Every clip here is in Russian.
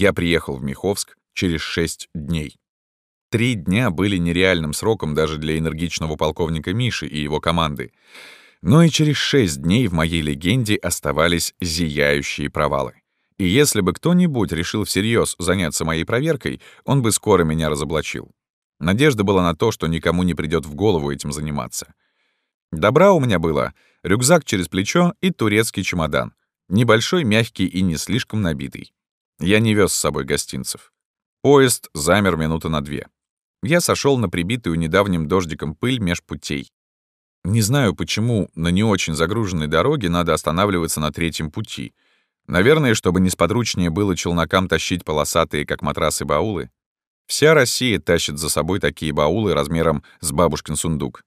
Я приехал в Миховск через шесть дней. Три дня были нереальным сроком даже для энергичного полковника Миши и его команды. Но и через шесть дней в моей легенде оставались зияющие провалы. И если бы кто-нибудь решил всерьез заняться моей проверкой, он бы скоро меня разоблачил. Надежда была на то, что никому не придет в голову этим заниматься. Добра у меня было рюкзак через плечо и турецкий чемодан. Небольшой, мягкий и не слишком набитый. Я не вез с собой гостинцев. Поезд замер минуты на две. Я сошел на прибитую недавним дождиком пыль меж путей. Не знаю, почему на не очень загруженной дороге надо останавливаться на третьем пути. Наверное, чтобы несподручнее было челнокам тащить полосатые, как матрасы, баулы. Вся Россия тащит за собой такие баулы размером с бабушкин сундук.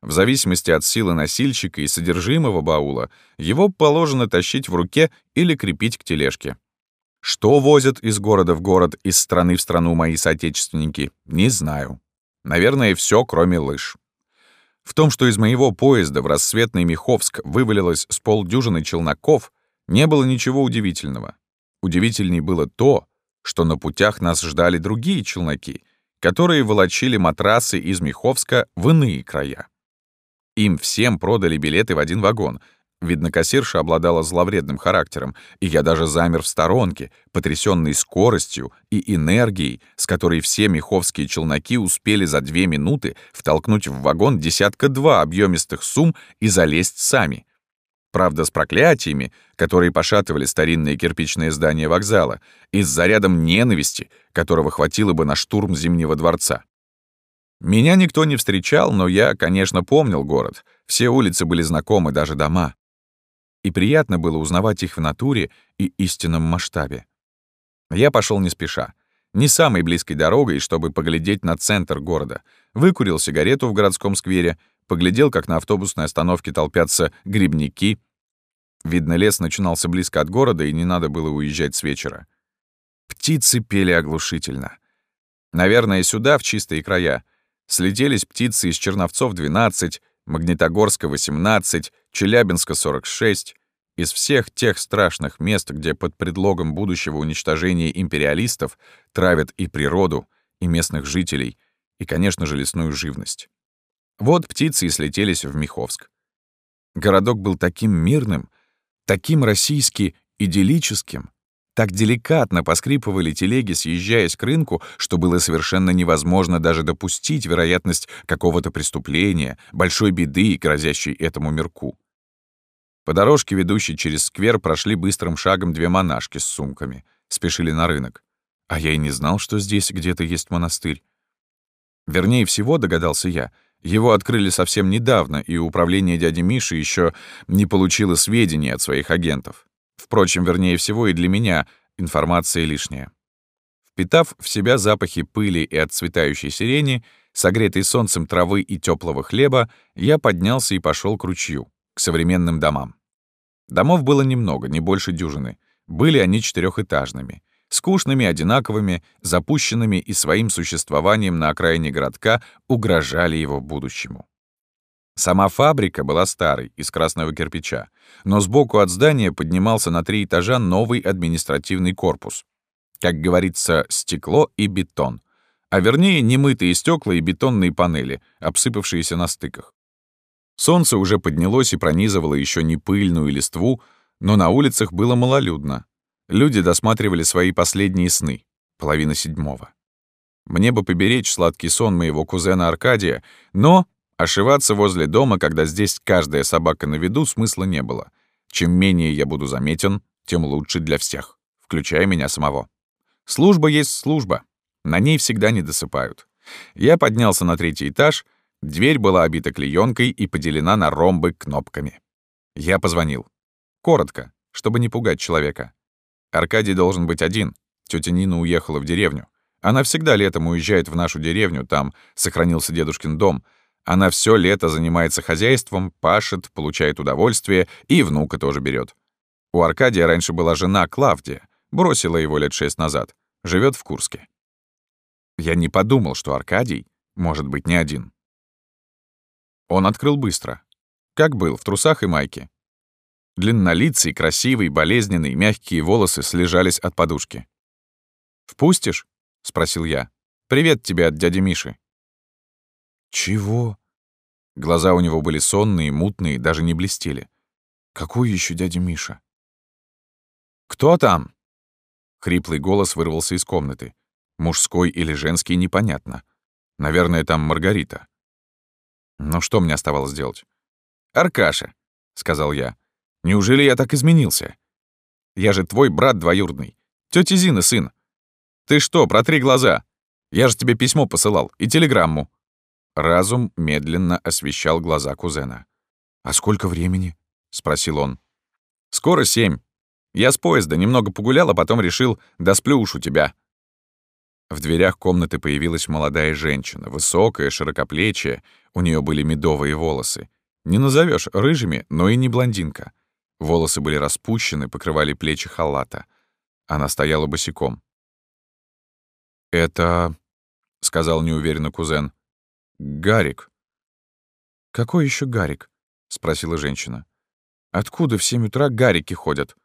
В зависимости от силы носильщика и содержимого баула, его положено тащить в руке или крепить к тележке. Что возят из города в город, из страны в страну мои соотечественники, не знаю. Наверное, все, кроме лыж. В том, что из моего поезда в рассветный Миховск вывалилось с полдюжины челноков, не было ничего удивительного. Удивительней было то, что на путях нас ждали другие челноки, которые волочили матрасы из Миховска в иные края. Им всем продали билеты в один вагон. Видно, кассирша обладала зловредным характером, и я даже замер в сторонке, потрясенный скоростью и энергией, с которой все меховские челноки успели за две минуты втолкнуть в вагон десятка-два объемистых сумм и залезть сами. Правда, с проклятиями, которые пошатывали старинные кирпичные здания вокзала, и с зарядом ненависти, которого хватило бы на штурм Зимнего дворца. Меня никто не встречал, но я, конечно, помнил город. Все улицы были знакомы, даже дома. И приятно было узнавать их в натуре и истинном масштабе. Я пошел не спеша. Не самой близкой дорогой, чтобы поглядеть на центр города. Выкурил сигарету в городском сквере, поглядел, как на автобусной остановке толпятся грибники. Видно, лес начинался близко от города, и не надо было уезжать с вечера. Птицы пели оглушительно. Наверное, сюда, в чистые края, Слетелись птицы из Черновцов 12, Магнитогорска 18, Челябинска 46. Из всех тех страшных мест, где под предлогом будущего уничтожения империалистов травят и природу, и местных жителей, и, конечно же, лесную живность. Вот птицы и слетелись в Миховск. Городок был таким мирным, таким российски идиллическим, так деликатно поскрипывали телеги, съезжаясь к рынку, что было совершенно невозможно даже допустить вероятность какого-то преступления, большой беды, грозящей этому мирку. По дорожке, ведущей через сквер, прошли быстрым шагом две монашки с сумками, спешили на рынок. А я и не знал, что здесь где-то есть монастырь. Вернее всего, догадался я, его открыли совсем недавно, и управление дяди Миши еще не получило сведений от своих агентов. Впрочем, вернее всего и для меня информация лишняя. Впитав в себя запахи пыли и отцветающей сирени, согретой солнцем травы и теплого хлеба, я поднялся и пошел к ручью, к современным домам. Домов было немного, не больше дюжины. Были они четырехэтажными, скучными, одинаковыми, запущенными и своим существованием на окраине городка угрожали его будущему. Сама фабрика была старой, из красного кирпича, но сбоку от здания поднимался на три этажа новый административный корпус. Как говорится, стекло и бетон. А вернее, немытые стекла и бетонные панели, обсыпавшиеся на стыках. Солнце уже поднялось и пронизывало еще не пыльную листву, но на улицах было малолюдно. Люди досматривали свои последние сны, половина седьмого. Мне бы поберечь сладкий сон моего кузена Аркадия, но Ошиваться возле дома, когда здесь каждая собака на виду, смысла не было. Чем менее я буду заметен, тем лучше для всех, включая меня самого. Служба есть служба. На ней всегда не досыпают. Я поднялся на третий этаж, дверь была обита клеенкой и поделена на ромбы кнопками. Я позвонил. Коротко, чтобы не пугать человека. Аркадий должен быть один. Тетя Нина уехала в деревню. Она всегда летом уезжает в нашу деревню, там сохранился дедушкин дом — она все лето занимается хозяйством, пашет, получает удовольствие и внука тоже берет. У Аркадия раньше была жена Клавдия, бросила его лет шесть назад, живет в Курске. Я не подумал, что Аркадий может быть не один. Он открыл быстро. Как был, в трусах и майке. Длиннолицый, красивый, болезненный, мягкие волосы слежались от подушки. «Впустишь?» — спросил я. «Привет тебе от дяди Миши». «Чего?» Глаза у него были сонные, мутные, даже не блестели. «Какой еще дядя Миша?» «Кто там?» Хриплый голос вырвался из комнаты. Мужской или женский, непонятно. Наверное, там Маргарита. Ну что мне оставалось делать? «Аркаша», — сказал я, — «неужели я так изменился? Я же твой брат двоюродный, тётя Зина сын. Ты что, протри глаза? Я же тебе письмо посылал и телеграмму». Разум медленно освещал глаза кузена. «А сколько времени?» — спросил он. «Скоро семь. Я с поезда немного погулял, а потом решил, да сплю уж у тебя». В дверях комнаты появилась молодая женщина, высокая, широкоплечья, у нее были медовые волосы. Не назовешь рыжими, но и не блондинка. Волосы были распущены, покрывали плечи халата. Она стояла босиком. «Это...» — сказал неуверенно кузен. «Гарик». «Какой еще Гарик?» — спросила женщина. «Откуда в семь утра Гарики ходят?»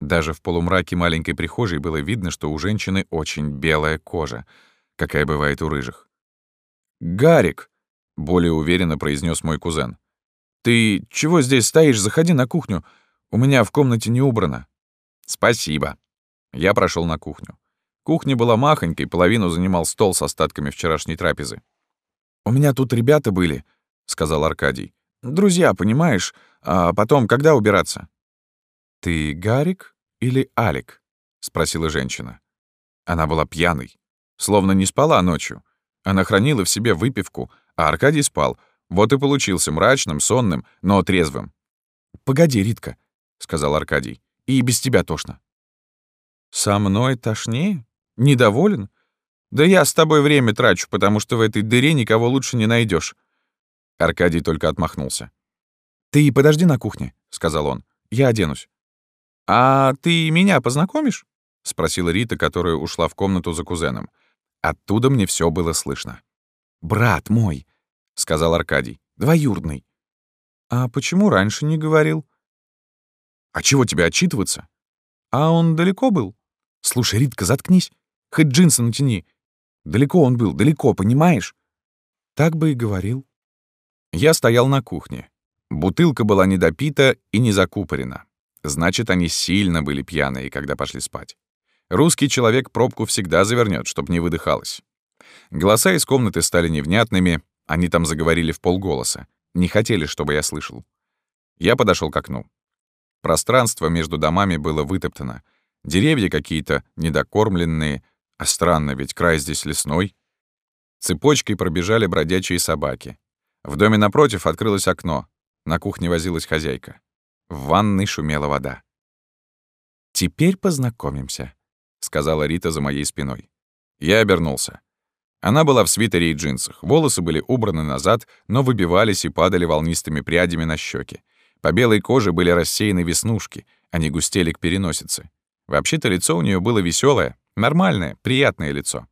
Даже в полумраке маленькой прихожей было видно, что у женщины очень белая кожа, какая бывает у рыжих. «Гарик!» — более уверенно произнес мой кузен. «Ты чего здесь стоишь? Заходи на кухню. У меня в комнате не убрано». «Спасибо». Я прошел на кухню. Кухня была махонькой, половину занимал стол с остатками вчерашней трапезы. «У меня тут ребята были», — сказал Аркадий. «Друзья, понимаешь? А потом, когда убираться?» «Ты Гарик или Алик?» — спросила женщина. Она была пьяной, словно не спала ночью. Она хранила в себе выпивку, а Аркадий спал. Вот и получился мрачным, сонным, но трезвым. «Погоди, Ритка», — сказал Аркадий, — «и без тебя тошно». «Со мной тошнее? Недоволен? Да я с тобой время трачу, потому что в этой дыре никого лучше не найдешь. Аркадий только отмахнулся. «Ты подожди на кухне», — сказал он. «Я оденусь». «А ты меня познакомишь?» — спросила Рита, которая ушла в комнату за кузеном. Оттуда мне все было слышно. «Брат мой», — сказал Аркадий, — «двоюродный». «А почему раньше не говорил?» «А чего тебе отчитываться?» «А он далеко был?» «Слушай, Ритка, заткнись. Хоть джинсы натяни. Далеко он был, далеко, понимаешь?» Так бы и говорил. Я стоял на кухне. Бутылка была недопита и не закупорена. Значит, они сильно были пьяные, когда пошли спать. Русский человек пробку всегда завернет, чтоб не выдыхалось. Голоса из комнаты стали невнятными, они там заговорили в полголоса. Не хотели, чтобы я слышал. Я подошел к окну. Пространство между домами было вытоптано. Деревья какие-то недокормленные, а странно, ведь край здесь лесной. Цепочкой пробежали бродячие собаки. В доме напротив открылось окно. На кухне возилась хозяйка. В ванной шумела вода. «Теперь познакомимся», — сказала Рита за моей спиной. Я обернулся. Она была в свитере и джинсах, волосы были убраны назад, но выбивались и падали волнистыми прядями на щеки. По белой коже были рассеяны веснушки, они густели к переносице. Вообще-то лицо у нее было веселое, нормальное, приятное лицо.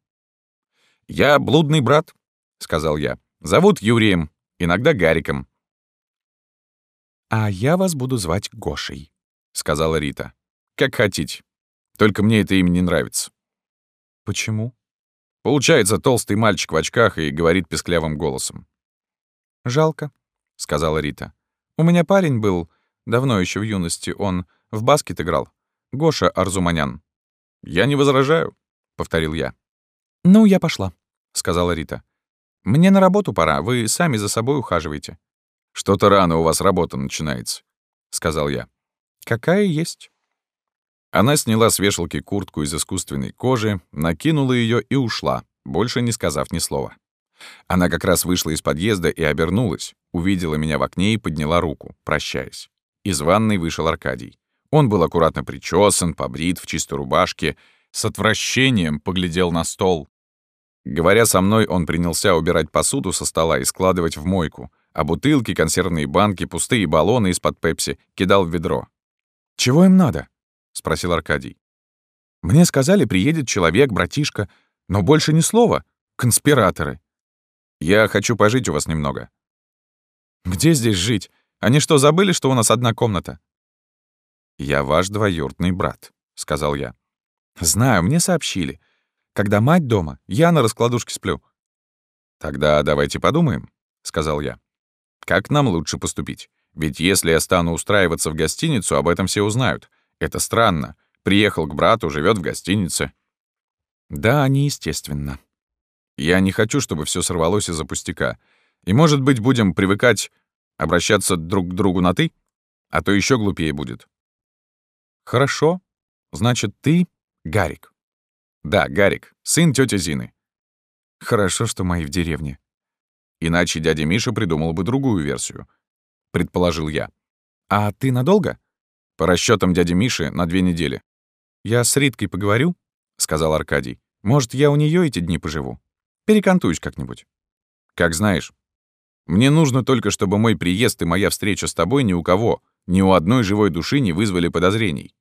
«Я блудный брат», — сказал я. «Зовут Юрием, иногда Гариком. «А я вас буду звать Гошей», — сказала Рита. «Как хотите. Только мне это имя не нравится». «Почему?» Получается толстый мальчик в очках и говорит песклявым голосом. «Жалко», — сказала Рита. «У меня парень был, давно еще в юности, он в баскет играл. Гоша Арзуманян». «Я не возражаю», — повторил я. «Ну, я пошла», — сказала Рита. «Мне на работу пора, вы сами за собой ухаживаете». «Что-то рано у вас работа начинается», — сказал я. «Какая есть». Она сняла с вешалки куртку из искусственной кожи, накинула ее и ушла, больше не сказав ни слова. Она как раз вышла из подъезда и обернулась, увидела меня в окне и подняла руку, прощаясь. Из ванной вышел Аркадий. Он был аккуратно причесан, побрит, в чистой рубашке, с отвращением поглядел на стол. Говоря со мной, он принялся убирать посуду со стола и складывать в мойку — а бутылки, консервные банки, пустые баллоны из-под пепси кидал в ведро. «Чего им надо?» — спросил Аркадий. «Мне сказали, приедет человек, братишка, но больше ни слова. Конспираторы». «Я хочу пожить у вас немного». «Где здесь жить? Они что, забыли, что у нас одна комната?» «Я ваш двоюродный брат», — сказал я. Знаю, мне сообщили. Когда мать дома, я на раскладушке сплю. Тогда давайте подумаем, сказал я. Как нам лучше поступить? Ведь если я стану устраиваться в гостиницу, об этом все узнают. Это странно. Приехал к брату, живет в гостинице. Да, неестественно. Я не хочу, чтобы все сорвалось из-за пустяка. И, может быть, будем привыкать обращаться друг к другу на «ты»? А то еще глупее будет. Хорошо. Значит, ты Гарик. Да, Гарик, сын тети Зины. Хорошо, что мои в деревне. Иначе дядя Миша придумал бы другую версию. Предположил я. А ты надолго? По расчетам дяди Миши, на две недели. Я с Риткой поговорю, сказал Аркадий. Может, я у нее эти дни поживу. Перекантуюсь как-нибудь. Как знаешь. Мне нужно только, чтобы мой приезд и моя встреча с тобой ни у кого, ни у одной живой души не вызвали подозрений.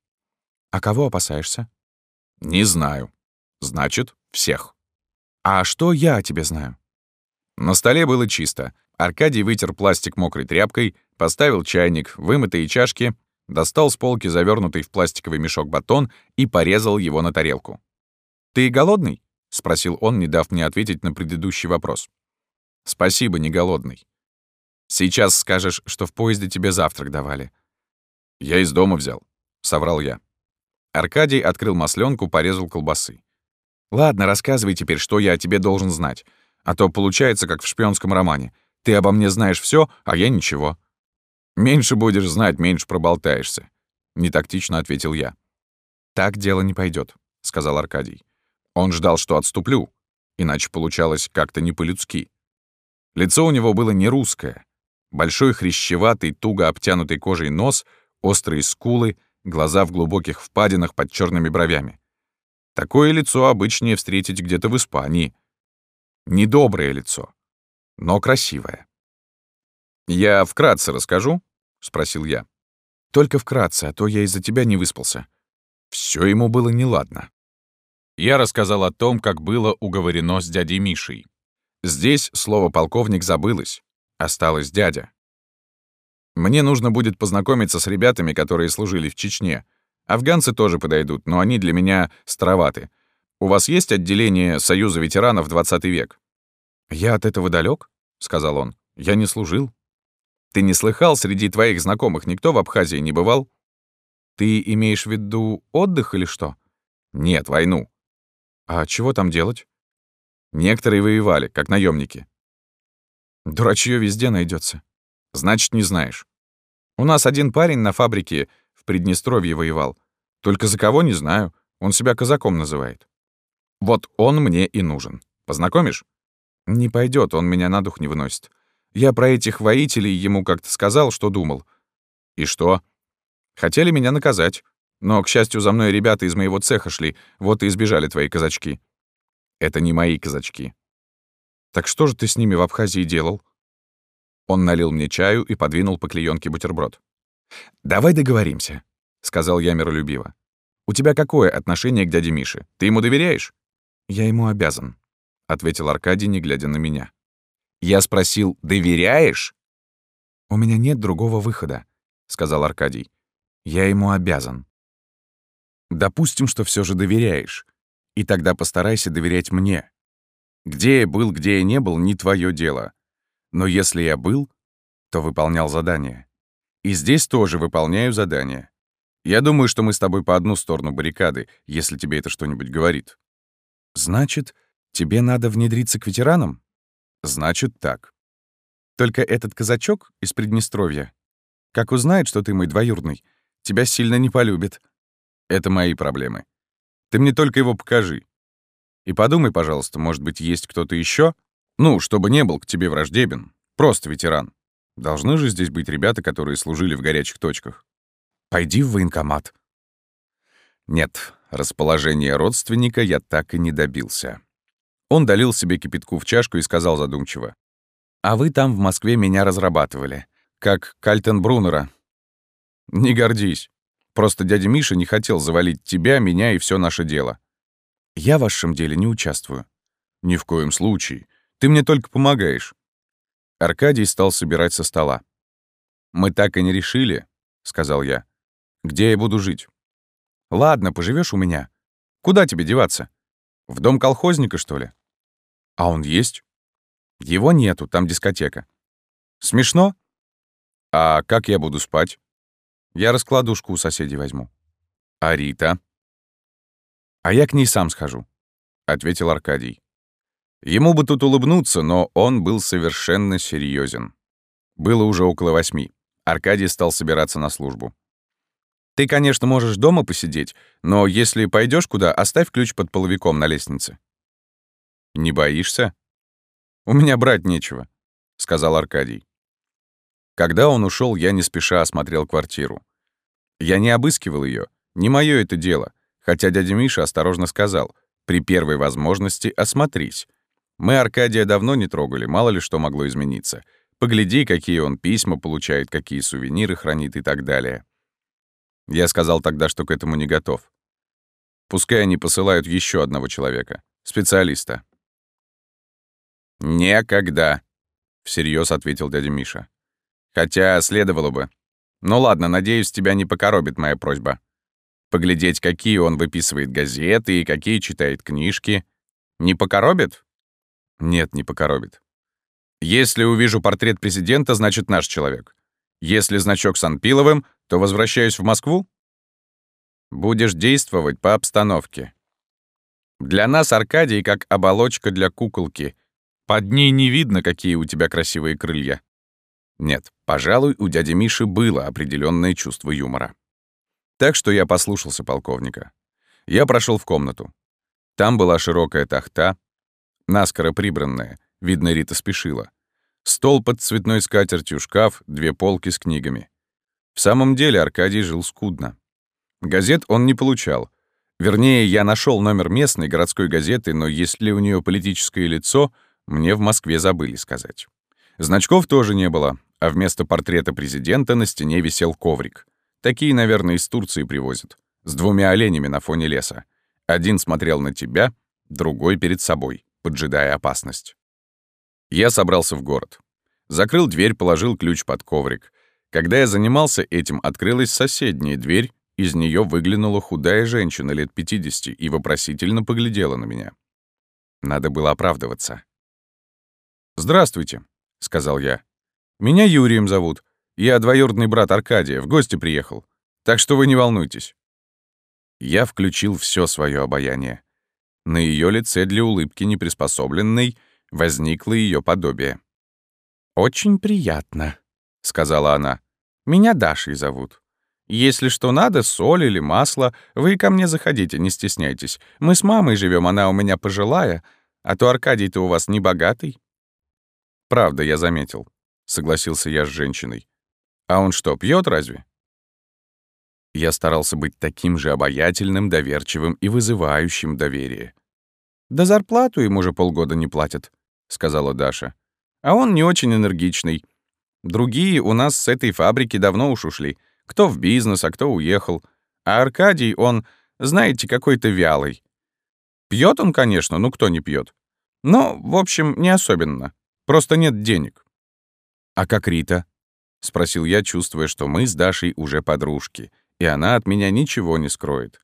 А кого опасаешься? Не знаю. Значит, всех. А что я о тебе знаю? На столе было чисто. Аркадий вытер пластик мокрой тряпкой, поставил чайник, вымытые чашки, достал с полки завернутый в пластиковый мешок батон и порезал его на тарелку. «Ты голодный?» — спросил он, не дав мне ответить на предыдущий вопрос. «Спасибо, не голодный. Сейчас скажешь, что в поезде тебе завтрак давали». «Я из дома взял», — соврал я. Аркадий открыл масленку, порезал колбасы. «Ладно, рассказывай теперь, что я о тебе должен знать. А то получается, как в шпионском романе. Ты обо мне знаешь все, а я ничего». «Меньше будешь знать, меньше проболтаешься», — нетактично ответил я. «Так дело не пойдет, сказал Аркадий. Он ждал, что отступлю, иначе получалось как-то не по-людски. Лицо у него было не русское. Большой хрящеватый, туго обтянутый кожей нос, острые скулы, глаза в глубоких впадинах под черными бровями. Такое лицо обычнее встретить где-то в Испании. Недоброе лицо, но красивое. «Я вкратце расскажу?» — спросил я. «Только вкратце, а то я из-за тебя не выспался». Все ему было неладно. Я рассказал о том, как было уговорено с дядей Мишей. Здесь слово «полковник» забылось. Осталось дядя. Мне нужно будет познакомиться с ребятами, которые служили в Чечне. Афганцы тоже подойдут, но они для меня староваты. У вас есть отделение Союза ветеранов 20 век? Я от этого далек, сказал он. Я не служил. Ты не слыхал, среди твоих знакомых никто в Абхазии не бывал? Ты имеешь в виду отдых или что? Нет, войну. А чего там делать? Некоторые воевали, как наемники. Дурачье везде найдется. Значит, не знаешь. У нас один парень на фабрике в Приднестровье воевал. Только за кого не знаю. Он себя казаком называет. Вот он мне и нужен. Познакомишь? Не пойдет, он меня на дух не выносит. Я про этих воителей ему как-то сказал, что думал. И что? Хотели меня наказать. Но, к счастью, за мной ребята из моего цеха шли, вот и избежали твои казачки. Это не мои казачки. Так что же ты с ними в Абхазии делал? Он налил мне чаю и подвинул по клеёнке бутерброд. «Давай договоримся», — сказал я миролюбиво. «У тебя какое отношение к дяде Мише? Ты ему доверяешь?» «Я ему обязан», — ответил Аркадий, не глядя на меня. Я спросил, «Доверяешь?» «У меня нет другого выхода», — сказал Аркадий. «Я ему обязан». «Допустим, что все же доверяешь. И тогда постарайся доверять мне. Где я был, где я не был, не твое дело. Но если я был, то выполнял задание. И здесь тоже выполняю задание. Я думаю, что мы с тобой по одну сторону баррикады, если тебе это что-нибудь говорит. Значит, тебе надо внедриться к ветеранам? Значит, так. Только этот казачок из Приднестровья, как узнает, что ты мой двоюродный, тебя сильно не полюбит. Это мои проблемы. Ты мне только его покажи. И подумай, пожалуйста, может быть, есть кто-то еще, ну, чтобы не был к тебе враждебен. Просто ветеран. Должны же здесь быть ребята, которые служили в горячих точках. Пойди в военкомат. Нет, расположение родственника я так и не добился. Он долил себе кипятку в чашку и сказал задумчиво. «А вы там в Москве меня разрабатывали, как Кальтенбруннера. Не гордись. Просто дядя Миша не хотел завалить тебя, меня и все наше дело. Я в вашем деле не участвую. Ни в коем случае. Ты мне только помогаешь». Аркадий стал собирать со стола. «Мы так и не решили», — сказал я, — «где я буду жить». «Ладно, поживешь у меня. Куда тебе деваться? В дом колхозника, что ли? А он есть? Его нету, там дискотека. Смешно? А как я буду спать? Я раскладушку у соседей возьму. А Рита? А я к ней сам схожу, — ответил Аркадий. Ему бы тут улыбнуться, но он был совершенно серьезен. Было уже около восьми. Аркадий стал собираться на службу. «Ты, конечно, можешь дома посидеть, но если пойдешь куда, оставь ключ под половиком на лестнице». «Не боишься?» «У меня брать нечего», — сказал Аркадий. Когда он ушел, я не спеша осмотрел квартиру. Я не обыскивал ее, не мое это дело, хотя дядя Миша осторожно сказал, при первой возможности осмотрись. Мы Аркадия давно не трогали, мало ли что могло измениться. Погляди, какие он письма получает, какие сувениры хранит и так далее. Я сказал тогда, что к этому не готов. Пускай они посылают еще одного человека, специалиста. «Некогда», — всерьез ответил дядя Миша. «Хотя следовало бы. Ну ладно, надеюсь, тебя не покоробит моя просьба. Поглядеть, какие он выписывает газеты и какие читает книжки. Не покоробит?» «Нет, не покоробит. Если увижу портрет президента, значит наш человек. Если значок с Анпиловым, то возвращаюсь в Москву? Будешь действовать по обстановке. Для нас Аркадий как оболочка для куколки. Под ней не видно, какие у тебя красивые крылья. Нет, пожалуй, у дяди Миши было определенное чувство юмора. Так что я послушался полковника. Я прошел в комнату. Там была широкая тахта, наскоро прибранная, видно, Рита спешила. Стол под цветной скатертью, шкаф, две полки с книгами. В самом деле Аркадий жил скудно. Газет он не получал. Вернее, я нашел номер местной городской газеты, но есть ли у нее политическое лицо, мне в Москве забыли сказать. Значков тоже не было, а вместо портрета президента на стене висел коврик. Такие, наверное, из Турции привозят. С двумя оленями на фоне леса. Один смотрел на тебя, другой перед собой, поджидая опасность. Я собрался в город. Закрыл дверь, положил ключ под коврик. Когда я занимался этим, открылась соседняя дверь, из нее выглянула худая женщина лет 50 и вопросительно поглядела на меня. Надо было оправдываться. «Здравствуйте», — сказал я. «Меня Юрием зовут. Я двоюродный брат Аркадия, в гости приехал. Так что вы не волнуйтесь». Я включил все свое обаяние. На ее лице для улыбки неприспособленной — возникло ее подобие. «Очень приятно», — сказала она. «Меня Дашей зовут. Если что надо, соль или масло, вы ко мне заходите, не стесняйтесь. Мы с мамой живем, она у меня пожилая, а то Аркадий-то у вас не богатый». «Правда, я заметил», — согласился я с женщиной. «А он что, пьет разве?» Я старался быть таким же обаятельным, доверчивым и вызывающим доверие. «Да зарплату ему уже полгода не платят», сказала Даша. «А он не очень энергичный. Другие у нас с этой фабрики давно уж ушли. Кто в бизнес, а кто уехал. А Аркадий, он, знаете, какой-то вялый. Пьет он, конечно, ну кто не пьет. Но, в общем, не особенно. Просто нет денег». «А как Рита?» — спросил я, чувствуя, что мы с Дашей уже подружки, и она от меня ничего не скроет.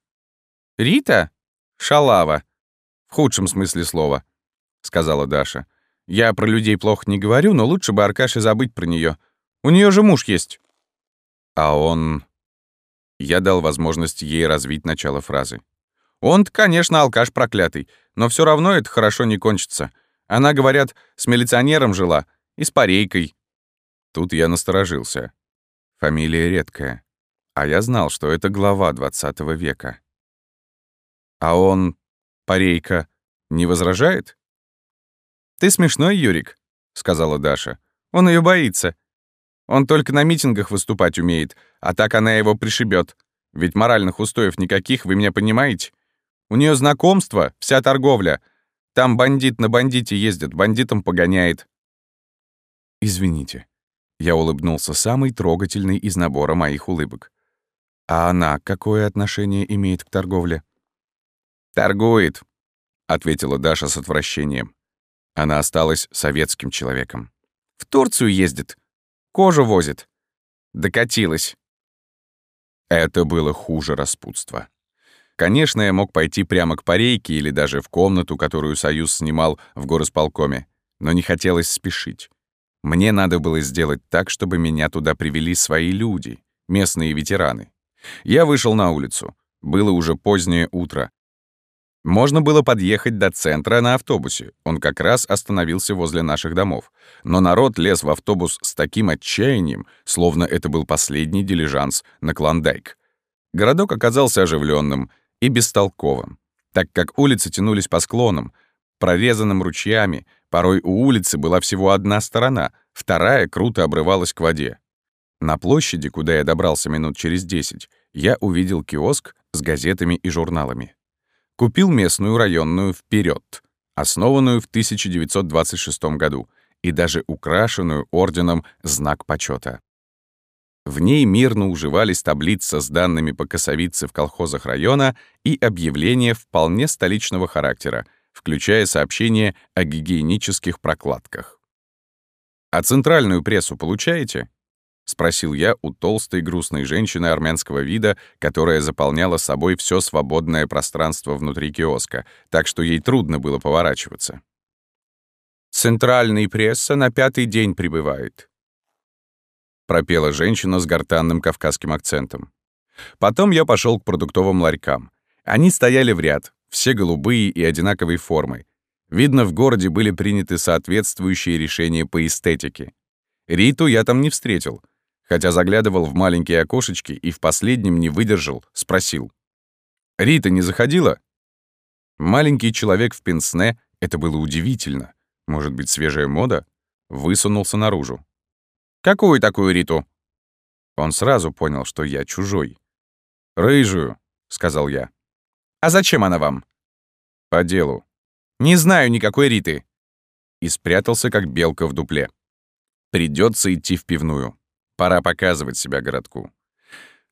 «Рита? Шалава. В худшем смысле слова», — сказала Даша. Я про людей плохо не говорю, но лучше бы Аркаше забыть про нее. У нее же муж есть. А он... Я дал возможность ей развить начало фразы. Он-то, конечно, алкаш проклятый, но все равно это хорошо не кончится. Она, говорят, с милиционером жила и с парейкой. Тут я насторожился. Фамилия редкая. А я знал, что это глава 20 века. А он, парейка, не возражает? «Ты смешной, Юрик», — сказала Даша. «Он ее боится. Он только на митингах выступать умеет, а так она его пришибет. Ведь моральных устоев никаких, вы меня понимаете? У нее знакомство, вся торговля. Там бандит на бандите ездит, бандитом погоняет». «Извините». Я улыбнулся самый трогательный из набора моих улыбок. «А она какое отношение имеет к торговле?» «Торгует», — ответила Даша с отвращением. Она осталась советским человеком. В Турцию ездит. Кожу возит. Докатилась. Это было хуже распутства. Конечно, я мог пойти прямо к парейке или даже в комнату, которую Союз снимал в горосполкоме, но не хотелось спешить. Мне надо было сделать так, чтобы меня туда привели свои люди, местные ветераны. Я вышел на улицу. Было уже позднее утро. Можно было подъехать до центра на автобусе. Он как раз остановился возле наших домов. Но народ лез в автобус с таким отчаянием, словно это был последний дилижанс на Клондайк. Городок оказался оживленным, и бестолковым, так как улицы тянулись по склонам, прорезанным ручьями, порой у улицы была всего одна сторона, вторая круто обрывалась к воде. На площади, куда я добрался минут через десять, я увидел киоск с газетами и журналами. Купил местную районную «Вперед», основанную в 1926 году, и даже украшенную орденом «Знак почета. В ней мирно уживались таблица с данными по косовице в колхозах района и объявления вполне столичного характера, включая сообщения о гигиенических прокладках. «А центральную прессу получаете?» — спросил я у толстой грустной женщины армянского вида, которая заполняла собой все свободное пространство внутри киоска, так что ей трудно было поворачиваться. «Центральный пресса на пятый день прибывает», пропела женщина с гортанным кавказским акцентом. Потом я пошел к продуктовым ларькам. Они стояли в ряд, все голубые и одинаковой формы. Видно, в городе были приняты соответствующие решения по эстетике. Риту я там не встретил, хотя заглядывал в маленькие окошечки и в последнем не выдержал, спросил. «Рита не заходила?» Маленький человек в пенсне, это было удивительно, может быть, свежая мода, высунулся наружу. «Какую такую Риту?» Он сразу понял, что я чужой. «Рыжую», — сказал я. «А зачем она вам?» «По делу». «Не знаю никакой Риты». И спрятался, как белка в дупле. Придется идти в пивную. Пора показывать себя городку.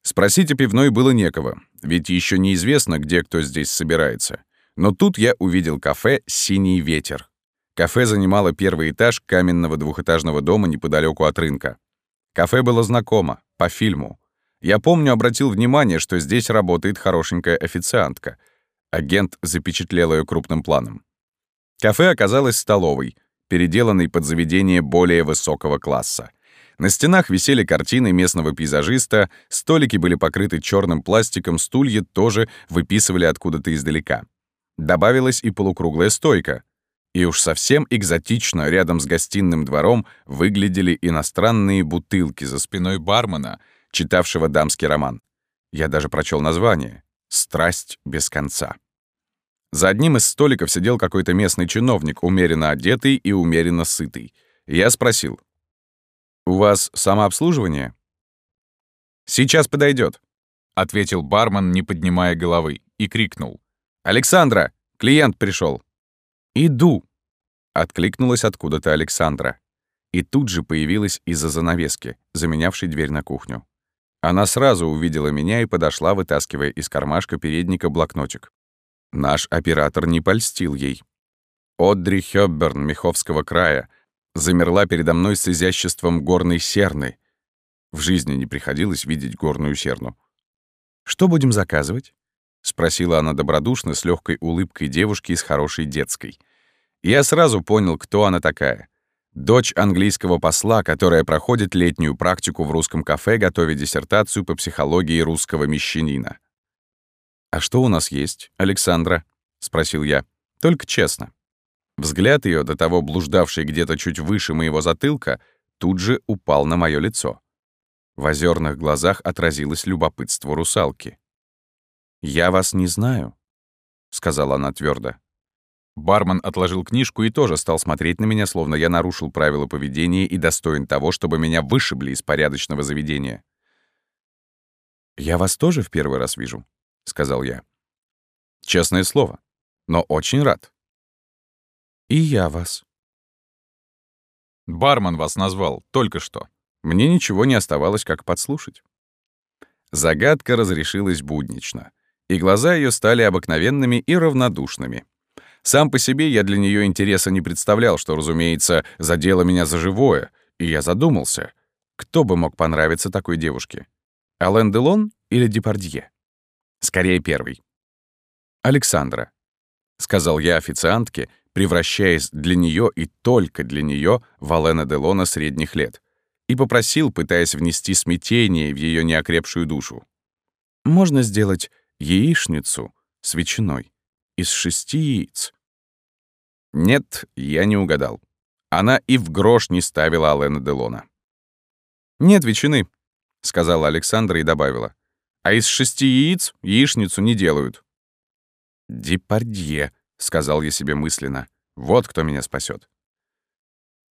Спросить о пивной было некого, ведь еще неизвестно, где кто здесь собирается. Но тут я увидел кафе «Синий ветер». Кафе занимало первый этаж каменного двухэтажного дома неподалеку от рынка. Кафе было знакомо, по фильму. Я помню, обратил внимание, что здесь работает хорошенькая официантка. Агент запечатлел ее крупным планом. Кафе оказалось столовой, переделанной под заведение более высокого класса. На стенах висели картины местного пейзажиста, столики были покрыты черным пластиком, стулья тоже выписывали откуда-то издалека. Добавилась и полукруглая стойка, и уж совсем экзотично рядом с гостиным двором выглядели иностранные бутылки за спиной бармена, читавшего дамский роман. Я даже прочел название «Страсть без конца». За одним из столиков сидел какой-то местный чиновник, умеренно одетый и умеренно сытый. Я спросил, «У вас самообслуживание?» «Сейчас подойдет, ответил бармен, не поднимая головы, и крикнул. «Александра, клиент пришел. «Иду!» — откликнулась откуда-то Александра. И тут же появилась из-за занавески, заменявшей дверь на кухню. Она сразу увидела меня и подошла, вытаскивая из кармашка передника блокнотик. Наш оператор не польстил ей. Одри Хёбберн Меховского края замерла передо мной с изяществом горной серны. В жизни не приходилось видеть горную серну. «Что будем заказывать?» — спросила она добродушно, с легкой улыбкой девушки из хорошей детской. Я сразу понял, кто она такая. Дочь английского посла, которая проходит летнюю практику в русском кафе, готовя диссертацию по психологии русского мещанина. «А что у нас есть, Александра?» — спросил я. «Только честно». Взгляд ее, до того блуждавший где-то чуть выше моего затылка, тут же упал на мое лицо. В озерных глазах отразилось любопытство русалки. «Я вас не знаю», — сказала она твердо. Бармен отложил книжку и тоже стал смотреть на меня, словно я нарушил правила поведения и достоин того, чтобы меня вышибли из порядочного заведения. «Я вас тоже в первый раз вижу», — сказал я. «Честное слово, но очень рад». «И я вас». «Бармен вас назвал только что. Мне ничего не оставалось, как подслушать». Загадка разрешилась буднично, и глаза ее стали обыкновенными и равнодушными. Сам по себе я для нее интереса не представлял, что, разумеется, задело меня за живое, и я задумался, кто бы мог понравиться такой девушке? Ален Делон или Депардье? Скорее первый. Александра», — сказал я официантке, превращаясь для нее и только для нее в Алена Делона средних лет, и попросил, пытаясь внести смятение в ее неокрепшую душу. «Можно сделать яичницу с ветчиной из шести яиц». Нет, я не угадал. Она и в грош не ставила Алена Делона. «Нет ветчины», — сказала Александра и добавила. «А из шести яиц яичницу не делают». «Депардье», — сказал я себе мысленно. «Вот кто меня спасет.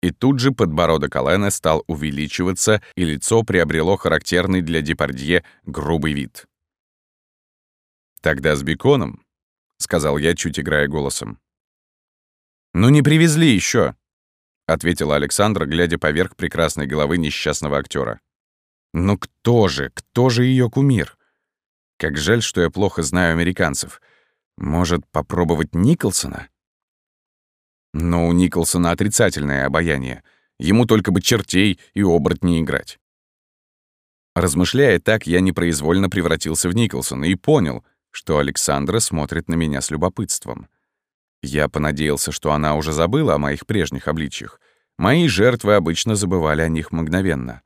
И тут же подбородок Алена стал увеличиваться, и лицо приобрело характерный для Депардье грубый вид. «Тогда с беконом», — сказал я, чуть играя голосом. «Ну не привезли еще, ответила Александра, глядя поверх прекрасной головы несчастного актера. «Ну кто же, кто же ее кумир? Как жаль, что я плохо знаю американцев. Может, попробовать Николсона?» Но у Николсона отрицательное обаяние. Ему только бы чертей и оборотней играть. Размышляя так, я непроизвольно превратился в Николсона и понял, что Александра смотрит на меня с любопытством. Я понадеялся, что она уже забыла о моих прежних обличьях. Мои жертвы обычно забывали о них мгновенно.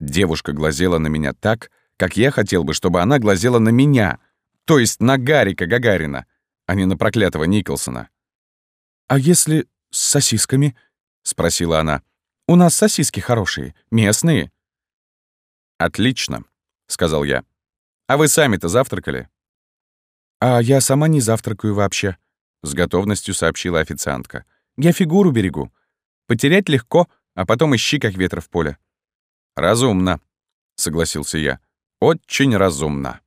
Девушка глазела на меня так, как я хотел бы, чтобы она глазела на меня, то есть на Гарика Гагарина, а не на проклятого Николсона. «А если с сосисками?» — спросила она. «У нас сосиски хорошие, местные». «Отлично», — сказал я. «А вы сами-то завтракали?» «А я сама не завтракаю вообще», — с готовностью сообщила официантка. «Я фигуру берегу. Потерять легко, а потом ищи, как ветра в поле». «Разумно», — согласился я. «Очень разумно».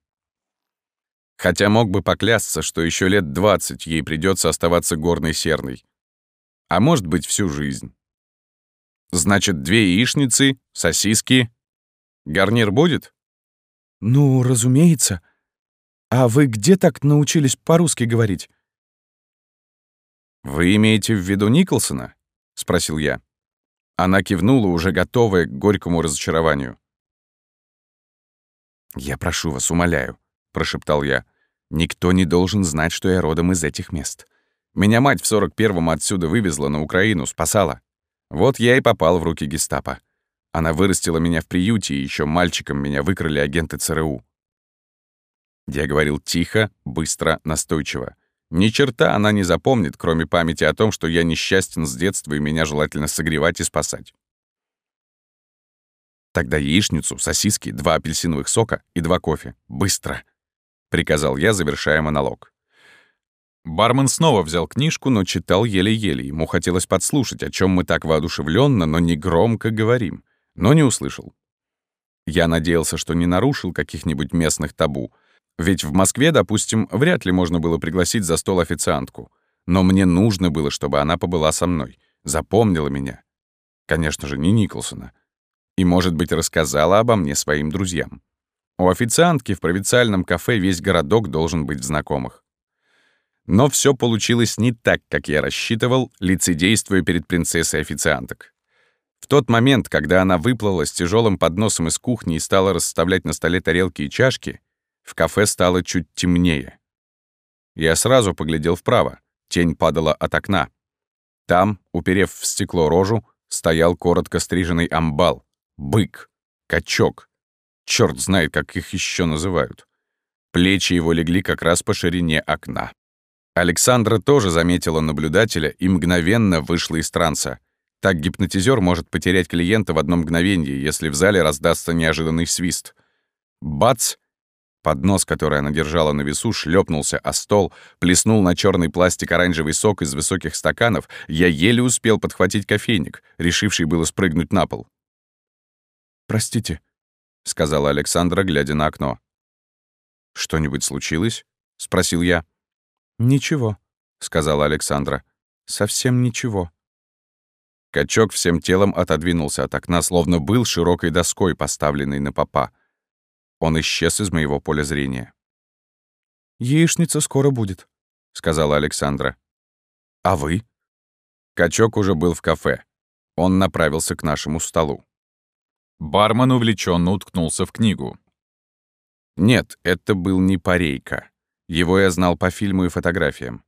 Хотя мог бы поклясться, что еще лет двадцать ей придется оставаться горной серной. А может быть, всю жизнь. Значит, две яичницы, сосиски. Гарнир будет? Ну, разумеется. А вы где так научились по-русски говорить? Вы имеете в виду Николсона? Спросил я. Она кивнула, уже готовая к горькому разочарованию. «Я прошу вас, умоляю, прошептал я. «Никто не должен знать, что я родом из этих мест. Меня мать в 41-м отсюда вывезла на Украину, спасала. Вот я и попал в руки гестапо. Она вырастила меня в приюте, и еще мальчиком меня выкрали агенты ЦРУ». Я говорил тихо, быстро, настойчиво. Ни черта она не запомнит, кроме памяти о том, что я несчастен с детства и меня желательно согревать и спасать. Тогда яичницу, сосиски, два апельсиновых сока и два кофе. Быстро. — приказал я, завершая монолог. Бармен снова взял книжку, но читал еле-еле. Ему хотелось подслушать, о чем мы так воодушевленно, но не громко говорим. Но не услышал. Я надеялся, что не нарушил каких-нибудь местных табу. Ведь в Москве, допустим, вряд ли можно было пригласить за стол официантку. Но мне нужно было, чтобы она побыла со мной, запомнила меня. Конечно же, не Николсона. И, может быть, рассказала обо мне своим друзьям. У официантки в провинциальном кафе весь городок должен быть в знакомых. Но все получилось не так, как я рассчитывал, лицедействуя перед принцессой официанток. В тот момент, когда она выплыла с тяжелым подносом из кухни и стала расставлять на столе тарелки и чашки, в кафе стало чуть темнее. Я сразу поглядел вправо. Тень падала от окна. Там, уперев в стекло рожу, стоял коротко стриженный амбал, бык, качок, Черт знает, как их еще называют. Плечи его легли как раз по ширине окна. Александра тоже заметила наблюдателя и мгновенно вышла из транса. Так гипнотизер может потерять клиента в одно мгновение, если в зале раздастся неожиданный свист. Бац! Поднос, который она держала на весу, шлепнулся о стол, плеснул на черный пластик оранжевый сок из высоких стаканов. Я еле успел подхватить кофейник, решивший было спрыгнуть на пол. «Простите», — сказала Александра, глядя на окно. «Что-нибудь случилось?» — спросил я. «Ничего», — сказала Александра. «Совсем ничего». Качок всем телом отодвинулся от окна, словно был широкой доской, поставленной на попа. Он исчез из моего поля зрения. «Яичница скоро будет», — сказала Александра. «А вы?» Качок уже был в кафе. Он направился к нашему столу. Бармен увлеченно уткнулся в книгу. Нет, это был не парейка. Его я знал по фильму и фотографиям.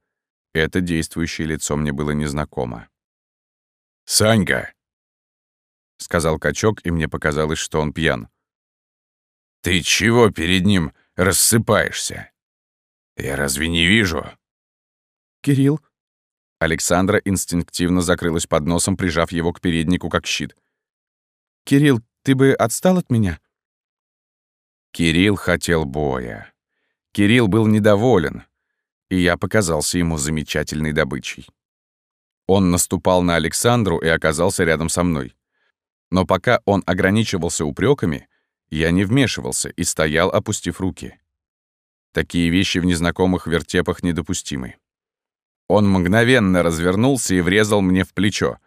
Это действующее лицо мне было незнакомо. «Санька!» — сказал качок, и мне показалось, что он пьян. «Ты чего перед ним рассыпаешься? Я разве не вижу?» «Кирилл?» Александра инстинктивно закрылась под носом, прижав его к переднику как щит. «Кирилл, ты бы отстал от меня?» Кирилл хотел боя. Кирилл был недоволен, и я показался ему замечательной добычей. Он наступал на Александру и оказался рядом со мной. Но пока он ограничивался упреками, я не вмешивался и стоял, опустив руки. Такие вещи в незнакомых вертепах недопустимы. Он мгновенно развернулся и врезал мне в плечо.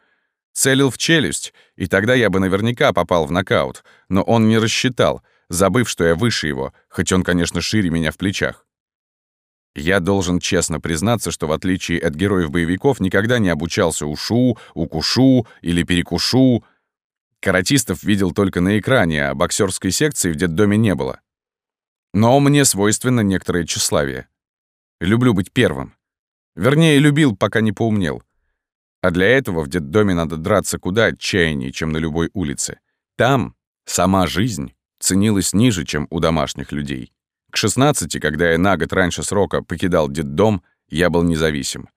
Целил в челюсть, и тогда я бы наверняка попал в нокаут, но он не рассчитал, забыв, что я выше его, хоть он, конечно, шире меня в плечах. Я должен честно признаться, что в отличие от героев-боевиков никогда не обучался ушу, укушу или перекушу. Каратистов видел только на экране, а боксерской секции в детдоме не было. Но мне свойственно некоторое тщеславие. Люблю быть первым. Вернее, любил, пока не поумнел. А для этого в детдоме надо драться куда отчаяннее, чем на любой улице. Там сама жизнь ценилась ниже, чем у домашних людей. К 16, когда я на год раньше срока покидал детдом, я был независим.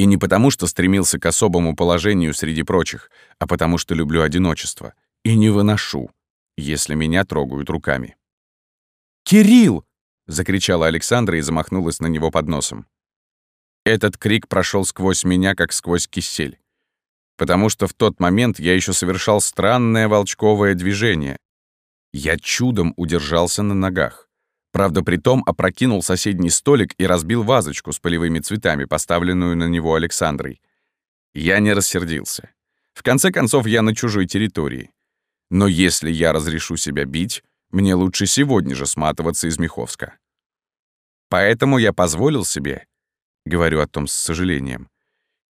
И не потому, что стремился к особому положению среди прочих, а потому что люблю одиночество. И не выношу, если меня трогают руками. «Кирилл!» — закричала Александра и замахнулась на него под носом. Этот крик прошел сквозь меня, как сквозь кисель. Потому что в тот момент я еще совершал странное волчковое движение. Я чудом удержался на ногах. Правда, при том опрокинул соседний столик и разбил вазочку с полевыми цветами, поставленную на него Александрой. Я не рассердился. В конце концов, я на чужой территории. Но если я разрешу себя бить, мне лучше сегодня же сматываться из Миховска. Поэтому я позволил себе, говорю о том с сожалением,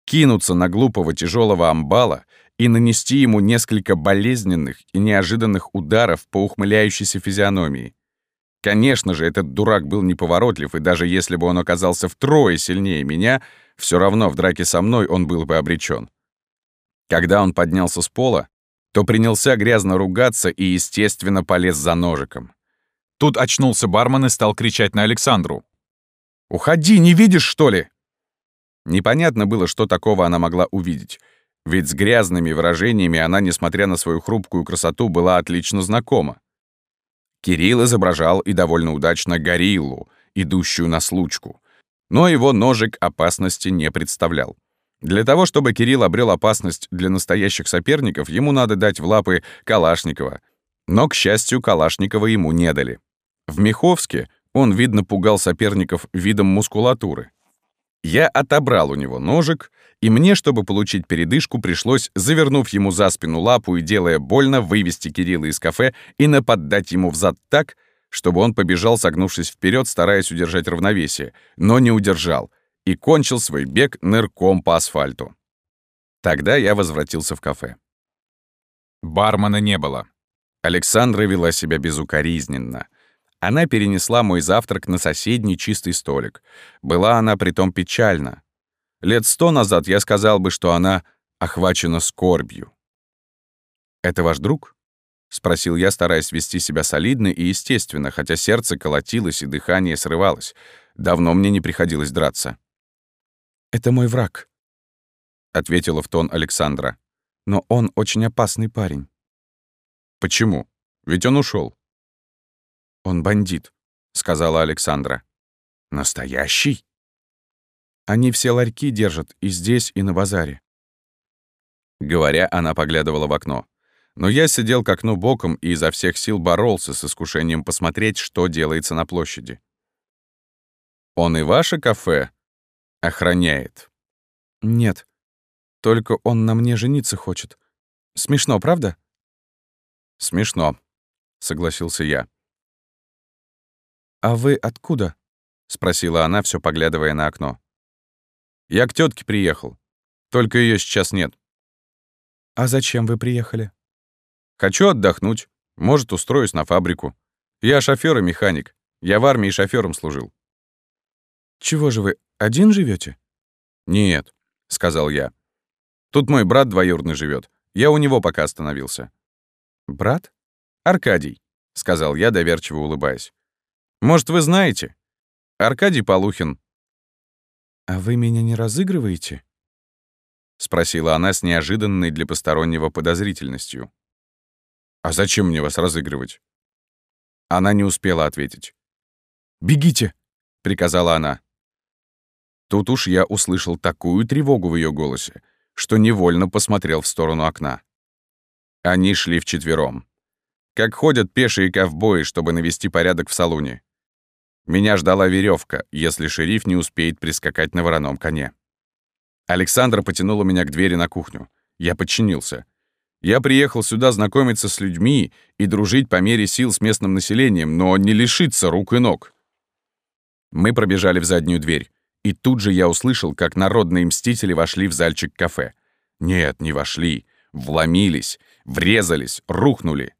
кинуться на глупого тяжелого амбала и нанести ему несколько болезненных и неожиданных ударов по ухмыляющейся физиономии. Конечно же, этот дурак был неповоротлив, и даже если бы он оказался втрое сильнее меня, все равно в драке со мной он был бы обречен. Когда он поднялся с пола, то принялся грязно ругаться и, естественно, полез за ножиком. Тут очнулся бармен и стал кричать на Александру. «Уходи, не видишь, что ли?» Непонятно было, что такого она могла увидеть. Ведь с грязными выражениями она, несмотря на свою хрупкую красоту, была отлично знакома. Кирилл изображал и довольно удачно гориллу, идущую на случку. Но его ножик опасности не представлял. Для того, чтобы Кирилл обрел опасность для настоящих соперников, ему надо дать в лапы Калашникова. Но, к счастью, Калашникова ему не дали. В Меховске он, видно, пугал соперников видом мускулатуры. Я отобрал у него ножик, и мне, чтобы получить передышку, пришлось, завернув ему за спину лапу и делая больно, вывести Кирилла из кафе и наподдать ему взад так, чтобы он побежал, согнувшись вперед, стараясь удержать равновесие, но не удержал, и кончил свой бег нырком по асфальту. Тогда я возвратился в кафе. Бармена не было. Александра вела себя безукоризненно. Она перенесла мой завтрак на соседний чистый столик. Была она притом печальна. Лет сто назад я сказал бы, что она охвачена скорбью. «Это ваш друг?» — спросил я, стараясь вести себя солидно и естественно, хотя сердце колотилось и дыхание срывалось. Давно мне не приходилось драться. «Это мой враг», — ответила в тон Александра. «Но он очень опасный парень». «Почему? Ведь он ушел. «Он бандит», — сказала Александра. «Настоящий?» «Они все ларьки держат и здесь, и на базаре». Говоря, она поглядывала в окно. Но я сидел к окну боком и изо всех сил боролся с искушением посмотреть, что делается на площади. «Он и ваше кафе охраняет?» «Нет. Только он на мне жениться хочет. Смешно, правда?» «Смешно», — согласился я. «А вы откуда?» — спросила она, все поглядывая на окно. «Я к тетке приехал. Только ее сейчас нет». «А зачем вы приехали?» «Хочу отдохнуть. Может, устроюсь на фабрику. Я шофер и механик. Я в армии шофером служил». Чего же вы, один живете? «Нет», — сказал я. «Тут мой брат двоюродный живет. Я у него пока остановился». Брат? «Аркадий», — сказал я, доверчиво улыбаясь. «Может, вы знаете? Аркадий Полухин». А вы меня не разыгрываете? — спросила она с неожиданной для постороннего подозрительностью. «А зачем мне вас разыгрывать?» Она не успела ответить. «Бегите!» — приказала она. Тут уж я услышал такую тревогу в ее голосе, что невольно посмотрел в сторону окна. Они шли вчетвером. Как ходят пешие ковбои, чтобы навести порядок в салуне. Меня ждала веревка, если шериф не успеет прискакать на вороном коне. Александра потянула меня к двери на кухню. Я подчинился. Я приехал сюда знакомиться с людьми и дружить по мере сил с местным населением, но не лишиться рук и ног. Мы пробежали в заднюю дверь, и тут же я услышал, как народные мстители вошли в зальчик кафе. Нет, не вошли. Вломились, врезались, рухнули.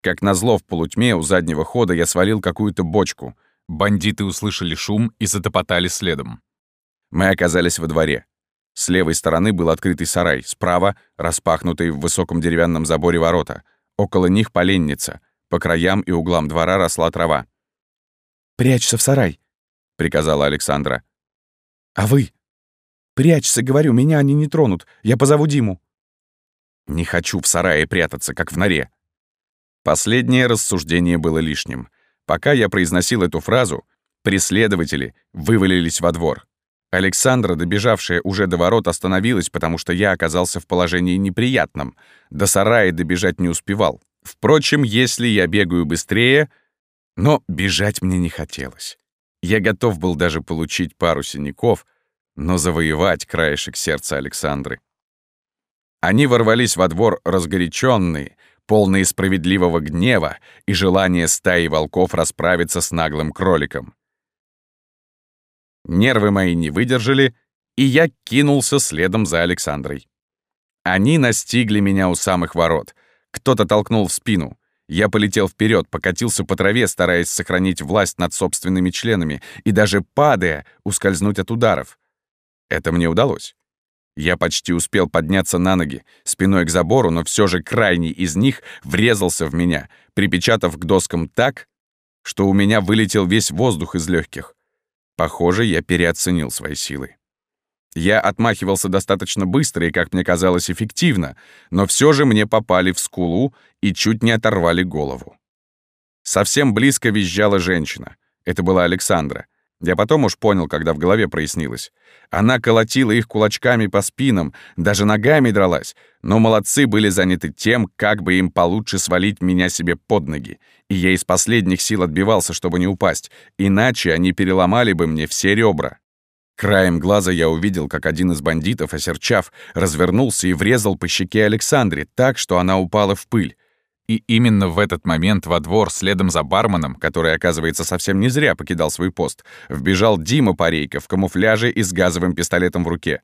Как назло в полутьме у заднего хода я свалил какую-то бочку. Бандиты услышали шум и затопотали следом. Мы оказались во дворе. С левой стороны был открытый сарай, справа — распахнутый в высоком деревянном заборе ворота. Около них поленница. По краям и углам двора росла трава. «Прячься в сарай», — приказала Александра. «А вы?» «Прячься, говорю, меня они не тронут. Я позову Диму». «Не хочу в сарае прятаться, как в норе». Последнее рассуждение было лишним. Пока я произносил эту фразу, преследователи вывалились во двор. Александра, добежавшая уже до ворот, остановилась, потому что я оказался в положении неприятном. До сарая добежать не успевал. Впрочем, если я бегаю быстрее... Но бежать мне не хотелось. Я готов был даже получить пару синяков, но завоевать краешек сердца Александры. Они ворвались во двор разгоряченные, полные справедливого гнева и желания стаи волков расправиться с наглым кроликом. Нервы мои не выдержали, и я кинулся следом за Александрой. Они настигли меня у самых ворот. Кто-то толкнул в спину. Я полетел вперед, покатился по траве, стараясь сохранить власть над собственными членами и даже падая, ускользнуть от ударов. Это мне удалось. Я почти успел подняться на ноги, спиной к забору, но все же крайний из них врезался в меня, припечатав к доскам так, что у меня вылетел весь воздух из легких. Похоже, я переоценил свои силы. Я отмахивался достаточно быстро и, как мне казалось, эффективно, но все же мне попали в скулу и чуть не оторвали голову. Совсем близко визжала женщина. Это была Александра. Я потом уж понял, когда в голове прояснилось. Она колотила их кулачками по спинам, даже ногами дралась, но молодцы были заняты тем, как бы им получше свалить меня себе под ноги. И я из последних сил отбивался, чтобы не упасть, иначе они переломали бы мне все ребра. Краем глаза я увидел, как один из бандитов, осерчав, развернулся и врезал по щеке Александре так, что она упала в пыль. И именно в этот момент во двор следом за барменом, который, оказывается, совсем не зря покидал свой пост, вбежал Дима Парейко в камуфляже и с газовым пистолетом в руке.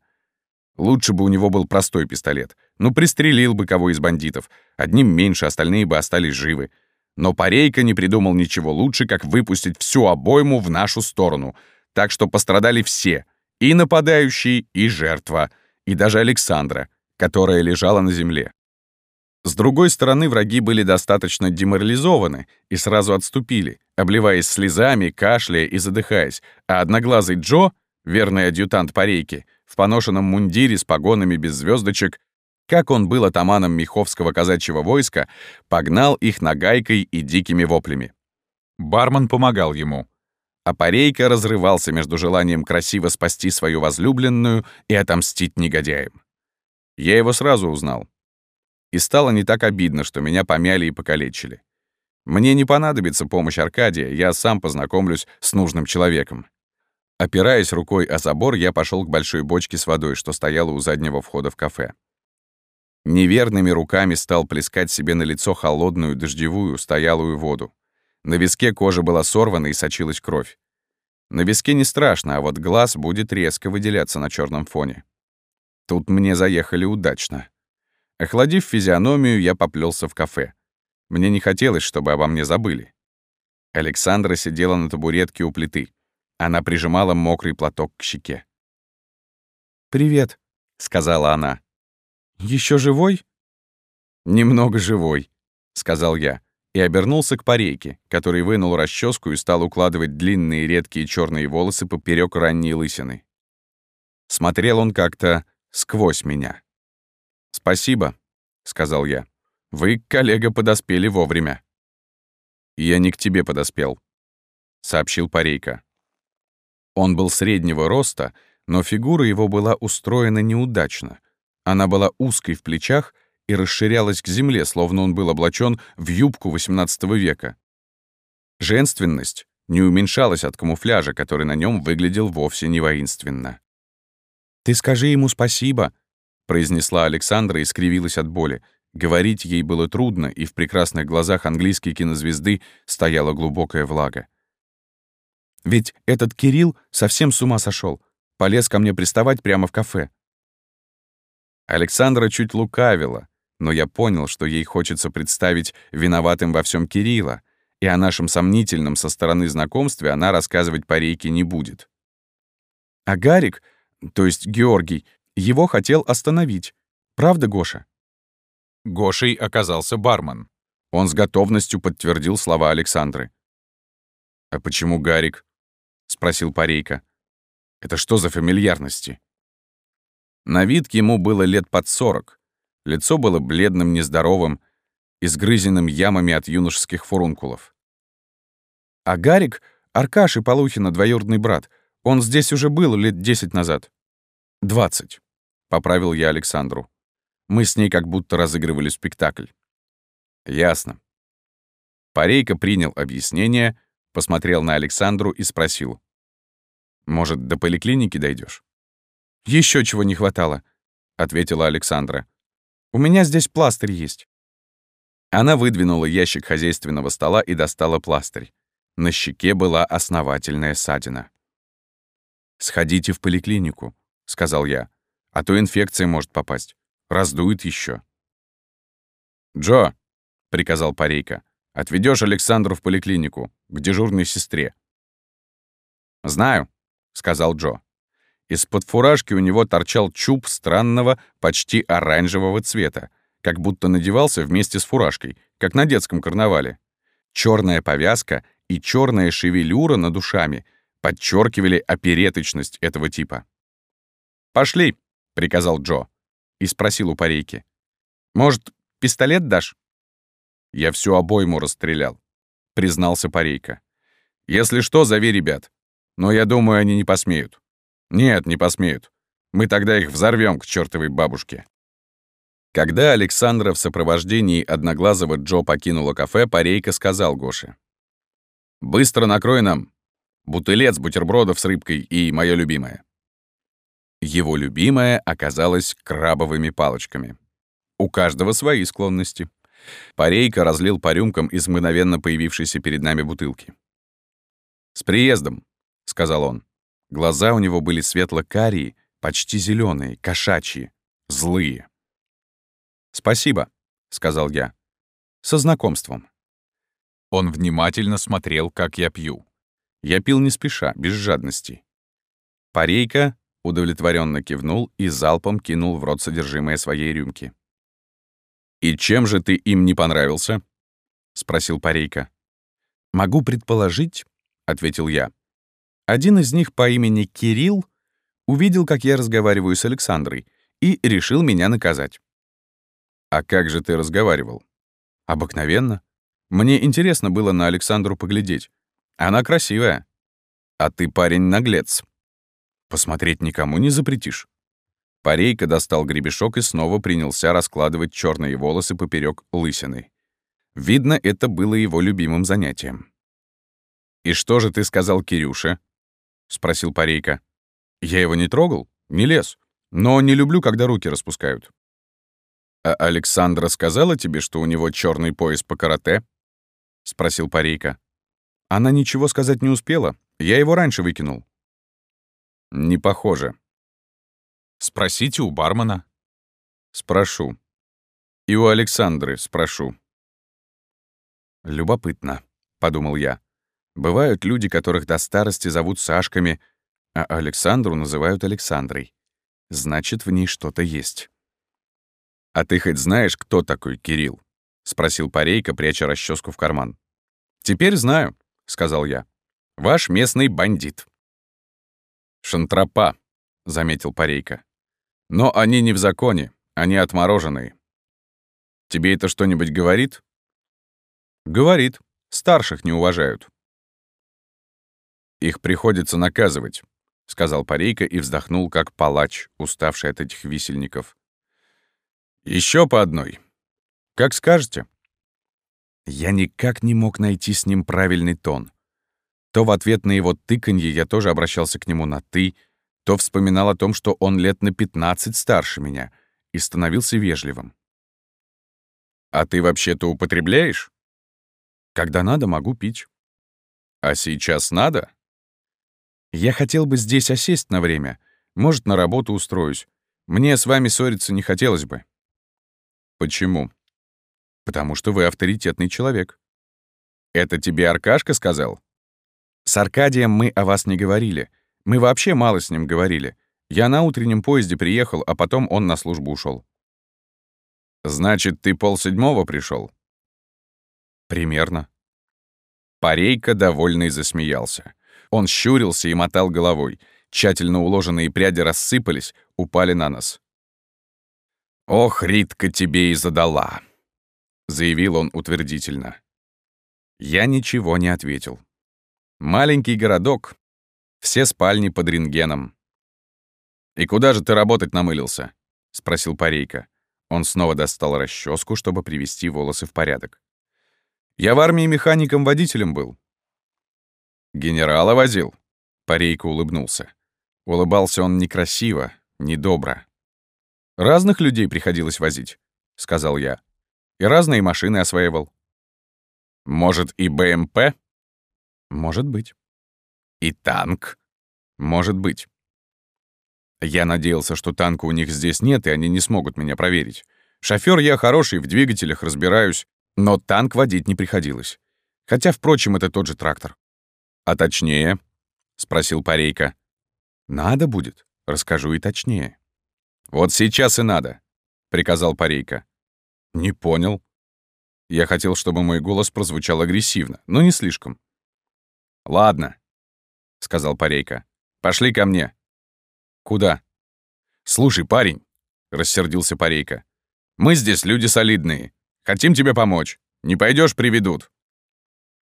Лучше бы у него был простой пистолет. Ну, пристрелил бы кого из бандитов. Одним меньше, остальные бы остались живы. Но Парейко не придумал ничего лучше, как выпустить всю обойму в нашу сторону. Так что пострадали все. И нападающий, и жертва. И даже Александра, которая лежала на земле. С другой стороны, враги были достаточно деморализованы и сразу отступили, обливаясь слезами, кашляя и задыхаясь, а одноглазый Джо, верный адъютант Парейки, в поношенном мундире с погонами без звездочек, как он был атаманом Миховского казачьего войска, погнал их нагайкой и дикими воплями. Бармен помогал ему. А Парейка разрывался между желанием красиво спасти свою возлюбленную и отомстить негодяям. Я его сразу узнал. И стало не так обидно, что меня помяли и покалечили. Мне не понадобится помощь Аркадия, я сам познакомлюсь с нужным человеком. Опираясь рукой о забор, я пошел к большой бочке с водой, что стояла у заднего входа в кафе. Неверными руками стал плескать себе на лицо холодную, дождевую, стоялую воду. На виске кожа была сорвана и сочилась кровь. На виске не страшно, а вот глаз будет резко выделяться на черном фоне. Тут мне заехали удачно. Охладив физиономию, я поплелся в кафе. Мне не хотелось, чтобы обо мне забыли. Александра сидела на табуретке у плиты. Она прижимала мокрый платок к щеке. «Привет», — сказала она. Еще живой?» «Немного живой», — сказал я, и обернулся к парейке, который вынул расческу и стал укладывать длинные редкие черные волосы поперек ранней лысины. Смотрел он как-то сквозь меня. «Спасибо», — сказал я. «Вы, коллега, подоспели вовремя». «Я не к тебе подоспел», — сообщил парейка. Он был среднего роста, но фигура его была устроена неудачно. Она была узкой в плечах и расширялась к земле, словно он был облачен в юбку XVIII века. Женственность не уменьшалась от камуфляжа, который на нем выглядел вовсе не воинственно. «Ты скажи ему спасибо», — произнесла Александра и скривилась от боли. Говорить ей было трудно, и в прекрасных глазах английской кинозвезды стояла глубокая влага. «Ведь этот Кирилл совсем с ума сошел. Полез ко мне приставать прямо в кафе». Александра чуть лукавила, но я понял, что ей хочется представить виноватым во всем Кирилла, и о нашем сомнительном со стороны знакомстве она рассказывать парейке не будет. А Гарик, то есть Георгий, его хотел остановить. Правда, Гоша? Гошей оказался бармен. Он с готовностью подтвердил слова Александры. «А почему Гарик?» — спросил Парейка. «Это что за фамильярности?» На вид ему было лет под сорок. Лицо было бледным, нездоровым, изгрызенным ямами от юношеских фурункулов. «А Гарик — Аркаши Полухина, двоюродный брат. Он здесь уже был лет десять назад». «Двадцать», — поправил я Александру. Мы с ней как будто разыгрывали спектакль. «Ясно». Парейка принял объяснение, посмотрел на Александру и спросил. «Может, до поликлиники дойдешь? Еще чего не хватало», — ответила Александра. «У меня здесь пластырь есть». Она выдвинула ящик хозяйственного стола и достала пластырь. На щеке была основательная ссадина. «Сходите в поликлинику», — сказал я, «а то инфекция может попасть. Раздует еще. «Джо», — приказал Парейка, — «отведёшь Александру в поликлинику, к дежурной сестре». «Знаю», — сказал Джо. Из-под фуражки у него торчал чуб странного, почти оранжевого цвета, как будто надевался вместе с фуражкой, как на детском карнавале. Черная повязка и черная шевелюра над ушами подчеркивали опереточность этого типа. «Пошли», — приказал Джо и спросил у парейки. «Может, пистолет дашь?» «Я всю обойму расстрелял», — признался парейка. «Если что, зови ребят. Но я думаю, они не посмеют». «Нет, не посмеют. Мы тогда их взорвем к чертовой бабушке». Когда Александра в сопровождении одноглазого Джо покинула кафе, парейка сказал Гоше. «Быстро накрой нам бутылец бутербродов с рыбкой и мое любимое». Его любимая оказалась крабовыми палочками. У каждого свои склонности. Парейка разлил по рюмкам из мгновенно появившейся перед нами бутылки. «С приездом», — сказал он. Глаза у него были светло-карие, почти зеленые, кошачьи, злые. «Спасибо», — сказал я. «Со знакомством». Он внимательно смотрел, как я пью. Я пил не спеша, без жадности. Парейка удовлетворенно кивнул и залпом кинул в рот содержимое своей рюмки. «И чем же ты им не понравился?» — спросил Парейка. «Могу предположить», — ответил я. «Один из них по имени Кирилл увидел, как я разговариваю с Александрой, и решил меня наказать». «А как же ты разговаривал?» «Обыкновенно. Мне интересно было на Александру поглядеть. Она красивая. А ты парень-наглец», Посмотреть никому не запретишь. Парейка достал гребешок и снова принялся раскладывать черные волосы поперек лысины. Видно, это было его любимым занятием. «И что же ты сказал Кирюше?» — спросил Парейка. «Я его не трогал, не лез, но не люблю, когда руки распускают». «А Александра сказала тебе, что у него черный пояс по карате?» — спросил Парейка. «Она ничего сказать не успела, я его раньше выкинул». Не похоже. Спросите у бармена. Спрошу. И у Александры спрошу. Любопытно, подумал я. Бывают люди, которых до старости зовут Сашками, а Александру называют Александрой. Значит, в ней что-то есть. «А ты хоть знаешь, кто такой Кирилл?» — спросил Парейка, пряча расческу в карман. «Теперь знаю», — сказал я. «Ваш местный бандит». «Шантропа», — заметил Парейка. «Но они не в законе, они отмороженные. Тебе это что-нибудь говорит?» «Говорит. Старших не уважают». «Их приходится наказывать», — сказал Парейка и вздохнул, как палач, уставший от этих висельников. Еще по одной. Как скажете». Я никак не мог найти с ним правильный тон. То в ответ на его тыканье я тоже обращался к нему на «ты», то вспоминал о том, что он лет на 15 старше меня, и становился вежливым. «А ты вообще-то употребляешь?» «Когда надо, могу пить». «А сейчас надо?» «Я хотел бы здесь осесть на время. Может, на работу устроюсь. Мне с вами ссориться не хотелось бы». «Почему?» «Потому что вы авторитетный человек». «Это тебе Аркашка сказал?» «С Аркадием мы о вас не говорили. Мы вообще мало с ним говорили. Я на утреннем поезде приехал, а потом он на службу ушел. «Значит, ты полседьмого пришел? «Примерно». Парейка, довольный, засмеялся. Он щурился и мотал головой. Тщательно уложенные пряди рассыпались, упали на нос. «Ох, Ритка тебе и задала!» — заявил он утвердительно. Я ничего не ответил. Маленький городок, все спальни под рентгеном. «И куда же ты работать намылился?» — спросил Парейка. Он снова достал расческу, чтобы привести волосы в порядок. «Я в армии механиком-водителем был». «Генерала возил?» Парейка улыбнулся. Улыбался он некрасиво, недобро. «Разных людей приходилось возить», — сказал я. «И разные машины осваивал». «Может, и БМП?» «Может быть». И танк? Может быть. Я надеялся, что танка у них здесь нет, и они не смогут меня проверить. Шофёр я хороший, в двигателях разбираюсь, но танк водить не приходилось. Хотя, впрочем, это тот же трактор. «А точнее?» — спросил Парейка. «Надо будет. Расскажу и точнее». «Вот сейчас и надо», — приказал Парейка. «Не понял». Я хотел, чтобы мой голос прозвучал агрессивно, но не слишком. «Ладно, — сказал Парейка. «Пошли ко мне». «Куда?» «Слушай, парень», — рассердился Парейка. «Мы здесь люди солидные. Хотим тебе помочь. Не пойдешь, приведут».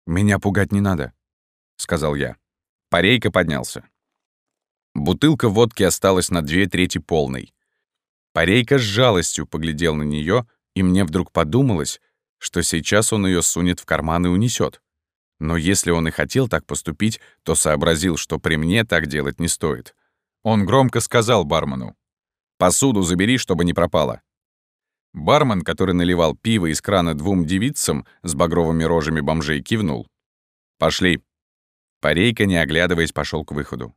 «Меня пугать не надо», — сказал я. Парейка поднялся. Бутылка водки осталась на две трети полной. Парейка с жалостью поглядел на нее, и мне вдруг подумалось, что сейчас он ее сунет в карман и унесет. Но если он и хотел так поступить, то сообразил, что при мне так делать не стоит. Он громко сказал бармену. «Посуду забери, чтобы не пропало». Бармен, который наливал пиво из крана двум девицам с багровыми рожами бомжей, кивнул. «Пошли». Парейка, не оглядываясь, пошел к выходу.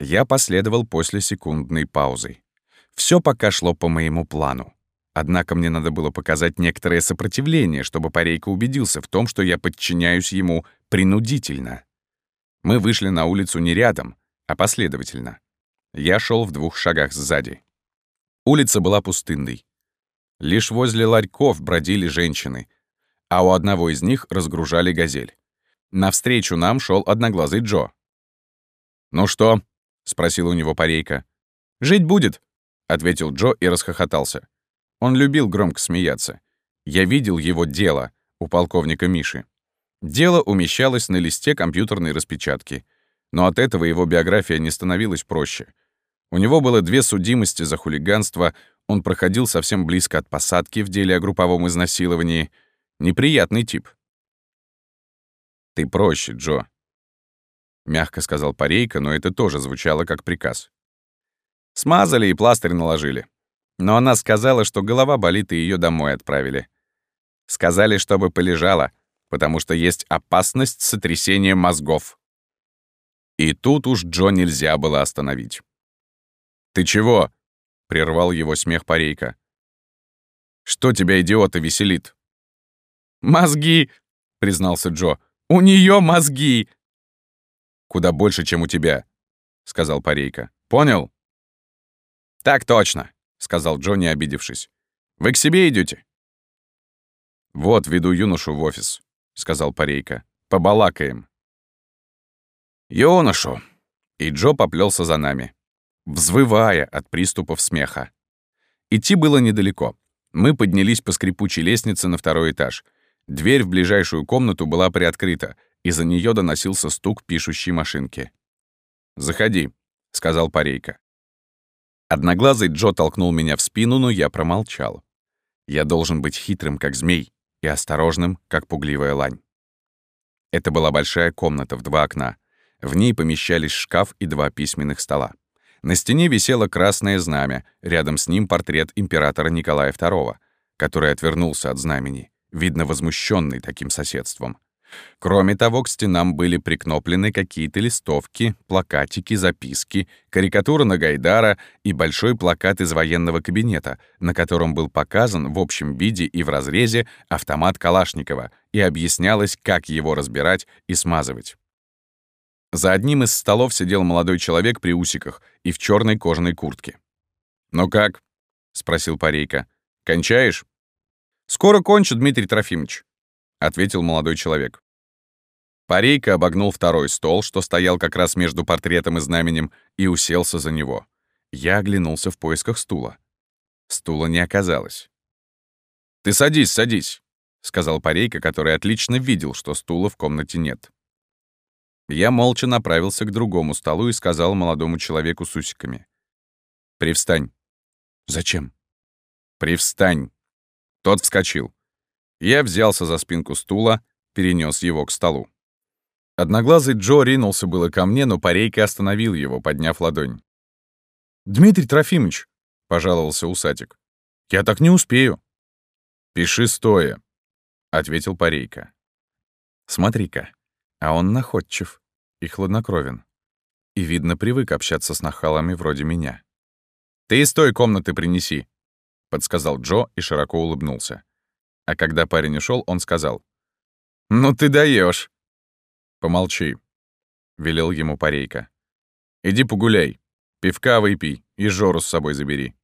Я последовал после секундной паузы. Все пока шло по моему плану. Однако мне надо было показать некоторое сопротивление, чтобы Парейка убедился в том, что я подчиняюсь ему принудительно. Мы вышли на улицу не рядом, а последовательно. Я шел в двух шагах сзади. Улица была пустынной. Лишь возле ларьков бродили женщины, а у одного из них разгружали газель. Навстречу нам шел одноглазый Джо. «Ну что?» — спросил у него Парейка. «Жить будет», — ответил Джо и расхохотался. Он любил громко смеяться. Я видел его дело у полковника Миши. Дело умещалось на листе компьютерной распечатки. Но от этого его биография не становилась проще. У него было две судимости за хулиганство, он проходил совсем близко от посадки в деле о групповом изнасиловании. Неприятный тип. «Ты проще, Джо», — мягко сказал Парейка, но это тоже звучало как приказ. Смазали и пластырь наложили. Но она сказала, что голова болит, и ее домой отправили. Сказали, чтобы полежала, потому что есть опасность сотрясения мозгов. И тут уж Джо нельзя было остановить. «Ты чего?» — прервал его смех парейка. «Что тебя, идиота, веселит?» «Мозги!» — признался Джо. У нее мозги!» «Куда больше, чем у тебя», — сказал Парейка. «Понял?» «Так точно», — сказал Джонни, обидевшись. «Вы к себе идете? «Вот, веду юношу в офис», — сказал Парейка. «Побалакаем». «Юношу!» И Джо поплелся за нами, взвывая от приступов смеха. Идти было недалеко. Мы поднялись по скрипучей лестнице на второй этаж. Дверь в ближайшую комнату была приоткрыта, и за нее доносился стук пишущей машинки. «Заходи», — сказал Парейка. Одноглазый Джо толкнул меня в спину, но я промолчал. Я должен быть хитрым, как змей, и осторожным, как пугливая лань. Это была большая комната в два окна. В ней помещались шкаф и два письменных стола. На стене висело красное знамя, рядом с ним портрет императора Николая II, который отвернулся от знамени, видно возмущенный таким соседством. Кроме того, к стенам были прикноплены какие-то листовки, плакатики, записки, карикатура на Гайдара и большой плакат из военного кабинета, на котором был показан в общем виде и в разрезе автомат Калашникова и объяснялось, как его разбирать и смазывать. За одним из столов сидел молодой человек при усиках и в черной кожаной куртке. «Ну как?» — спросил Парейка. «Кончаешь?» «Скоро кончу, Дмитрий Трофимович», — ответил молодой человек. Парейка обогнул второй стол, что стоял как раз между портретом и знаменем, и уселся за него. Я оглянулся в поисках стула. Стула не оказалось. «Ты садись, садись», — сказал Парейка, который отлично видел, что стула в комнате нет. Я молча направился к другому столу и сказал молодому человеку с усиками. «Привстань». «Зачем?» «Привстань». Тот вскочил. Я взялся за спинку стула, перенес его к столу. Одноглазый Джо ринулся было ко мне, но Парейка остановил его, подняв ладонь. «Дмитрий Трофимович», — пожаловался усатик, — «я так не успею». «Пиши стоя», — ответил Парейка. «Смотри-ка, а он находчив и хладнокровен. И, видно, привык общаться с нахалами вроде меня. «Ты из той комнаты принеси», — подсказал Джо и широко улыбнулся. А когда парень ушел, он сказал. «Ну ты даешь. «Помолчи», — велел ему парейка. «Иди погуляй, пивка выпей и Жору с собой забери».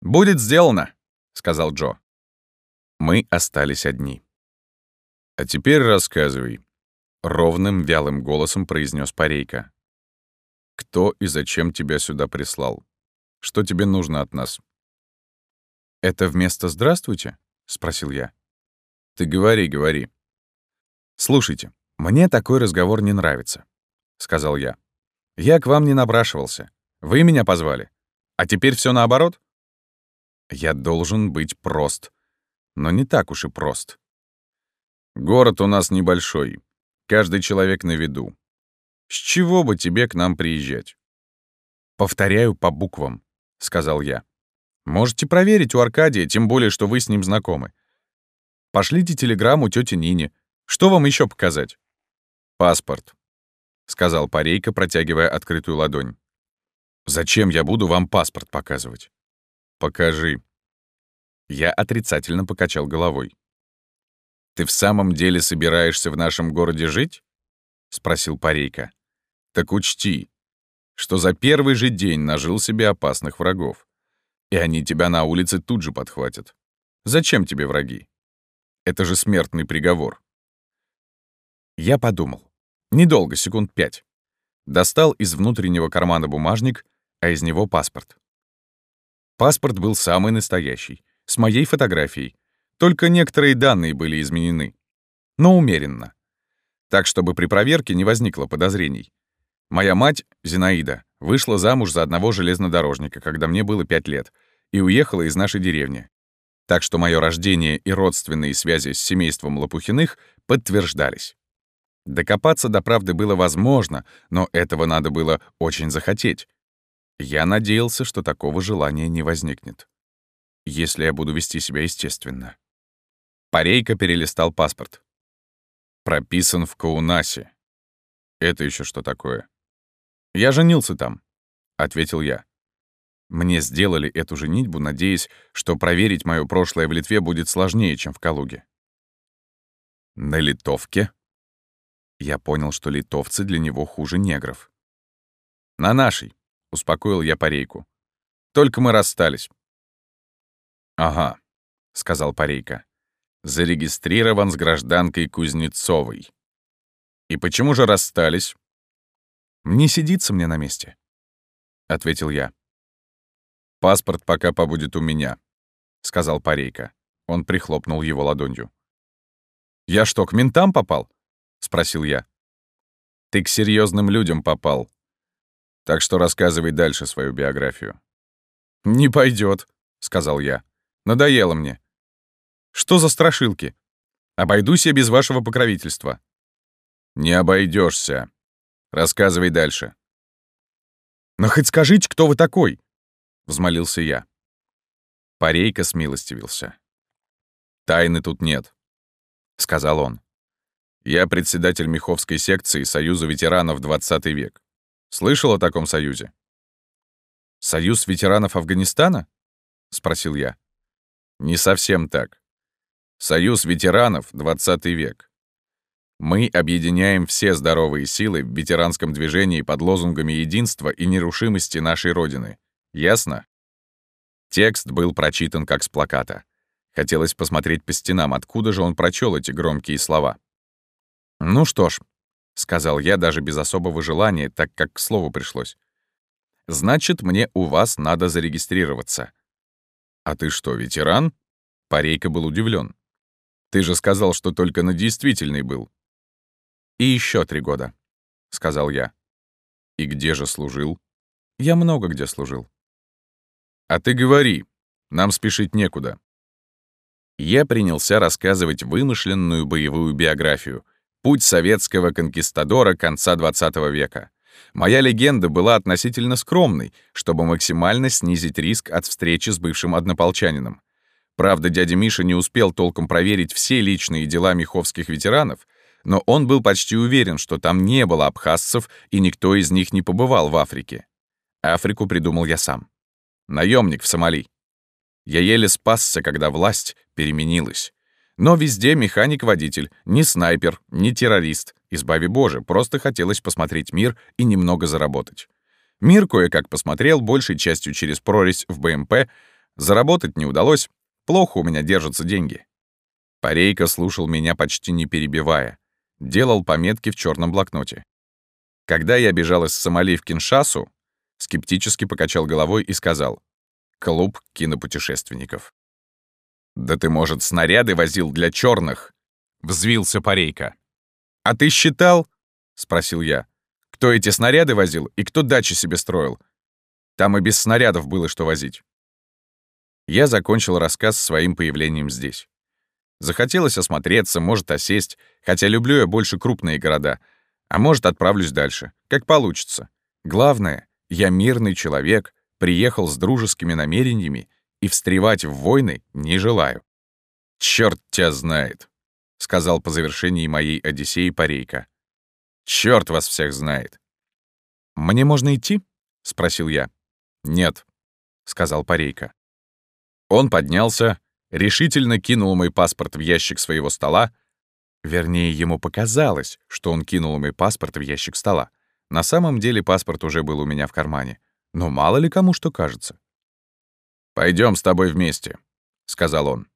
«Будет сделано», — сказал Джо. Мы остались одни. «А теперь рассказывай», — ровным, вялым голосом произнес парейка. «Кто и зачем тебя сюда прислал? Что тебе нужно от нас?» «Это вместо «здравствуйте»?» — спросил я. «Ты говори, говори». «Слушайте, «Мне такой разговор не нравится», — сказал я. «Я к вам не напрашивался. Вы меня позвали. А теперь все наоборот?» «Я должен быть прост. Но не так уж и прост. Город у нас небольшой. Каждый человек на виду. С чего бы тебе к нам приезжать?» «Повторяю по буквам», — сказал я. «Можете проверить у Аркадия, тем более, что вы с ним знакомы. Пошлите телеграмму тете Нине. Что вам еще показать?» «Паспорт», — сказал Парейка, протягивая открытую ладонь. «Зачем я буду вам паспорт показывать?» «Покажи». Я отрицательно покачал головой. «Ты в самом деле собираешься в нашем городе жить?» — спросил Парейка. «Так учти, что за первый же день нажил себе опасных врагов, и они тебя на улице тут же подхватят. Зачем тебе враги? Это же смертный приговор». Я подумал. Недолго, секунд пять. Достал из внутреннего кармана бумажник, а из него паспорт. Паспорт был самый настоящий, с моей фотографией. Только некоторые данные были изменены. Но умеренно. Так, чтобы при проверке не возникло подозрений. Моя мать, Зинаида, вышла замуж за одного железнодорожника, когда мне было пять лет, и уехала из нашей деревни. Так что мое рождение и родственные связи с семейством Лопухиных подтверждались. Докопаться до правды было возможно, но этого надо было очень захотеть. Я надеялся, что такого желания не возникнет. Если я буду вести себя естественно. Парейка перелистал паспорт. Прописан в Каунасе. Это еще что такое? Я женился там, ответил я. Мне сделали эту женитьбу, надеясь, что проверить мое прошлое в Литве будет сложнее, чем в Калуге. На литовке? Я понял, что литовцы для него хуже негров. «На нашей», — успокоил я парейку. «Только мы расстались». «Ага», — сказал парейка. «Зарегистрирован с гражданкой Кузнецовой». «И почему же расстались?» «Не сидится мне на месте», — ответил я. «Паспорт пока побудет у меня», — сказал парейка. Он прихлопнул его ладонью. «Я что, к ментам попал?» — спросил я. «Ты к серьезным людям попал. Так что рассказывай дальше свою биографию». «Не пойдет, сказал я. «Надоело мне. Что за страшилки? Обойдусь я без вашего покровительства». «Не обойдешься. Рассказывай дальше». «Но хоть скажите, кто вы такой?» — взмолился я. Парейка смилостивился. «Тайны тут нет», — сказал он. «Я председатель Меховской секции Союза ветеранов 20 век. Слышал о таком союзе?» «Союз ветеранов Афганистана?» — спросил я. «Не совсем так. Союз ветеранов 20 век. Мы объединяем все здоровые силы в ветеранском движении под лозунгами единства и нерушимости нашей Родины. Ясно?» Текст был прочитан как с плаката. Хотелось посмотреть по стенам, откуда же он прочел эти громкие слова. «Ну что ж», — сказал я даже без особого желания, так как к слову пришлось. «Значит, мне у вас надо зарегистрироваться». «А ты что, ветеран?» Парейка был удивлен. «Ты же сказал, что только на действительный был». «И еще три года», — сказал я. «И где же служил?» «Я много где служил». «А ты говори, нам спешить некуда». Я принялся рассказывать вымышленную боевую биографию, путь советского конкистадора конца XX века. Моя легенда была относительно скромной, чтобы максимально снизить риск от встречи с бывшим однополчанином. Правда, дядя Миша не успел толком проверить все личные дела меховских ветеранов, но он был почти уверен, что там не было абхазцев и никто из них не побывал в Африке. Африку придумал я сам наемник в Сомали. Я еле спасся, когда власть переменилась. Но везде механик-водитель, не снайпер, не террорист. Избави Боже, просто хотелось посмотреть мир и немного заработать. Мир кое-как посмотрел, большей частью через прорезь в БМП. Заработать не удалось, плохо у меня держатся деньги. Парейка слушал меня почти не перебивая. Делал пометки в черном блокноте. Когда я бежал из Сомали в Киншасу, скептически покачал головой и сказал «Клуб кинопутешественников». «Да ты, может, снаряды возил для черных? взвился Парейка. «А ты считал?» — спросил я. «Кто эти снаряды возил и кто дачи себе строил? Там и без снарядов было что возить». Я закончил рассказ своим появлением здесь. Захотелось осмотреться, может, осесть, хотя люблю я больше крупные города, а может, отправлюсь дальше, как получится. Главное, я мирный человек, приехал с дружескими намерениями и встревать в войны не желаю. «Чёрт тебя знает», — сказал по завершении моей Одиссеи Парейка. «Чёрт вас всех знает». «Мне можно идти?» — спросил я. «Нет», — сказал Парейка. Он поднялся, решительно кинул мой паспорт в ящик своего стола. Вернее, ему показалось, что он кинул мой паспорт в ящик стола. На самом деле паспорт уже был у меня в кармане. Но мало ли кому что кажется. Пойдем с тобой вместе», — сказал он.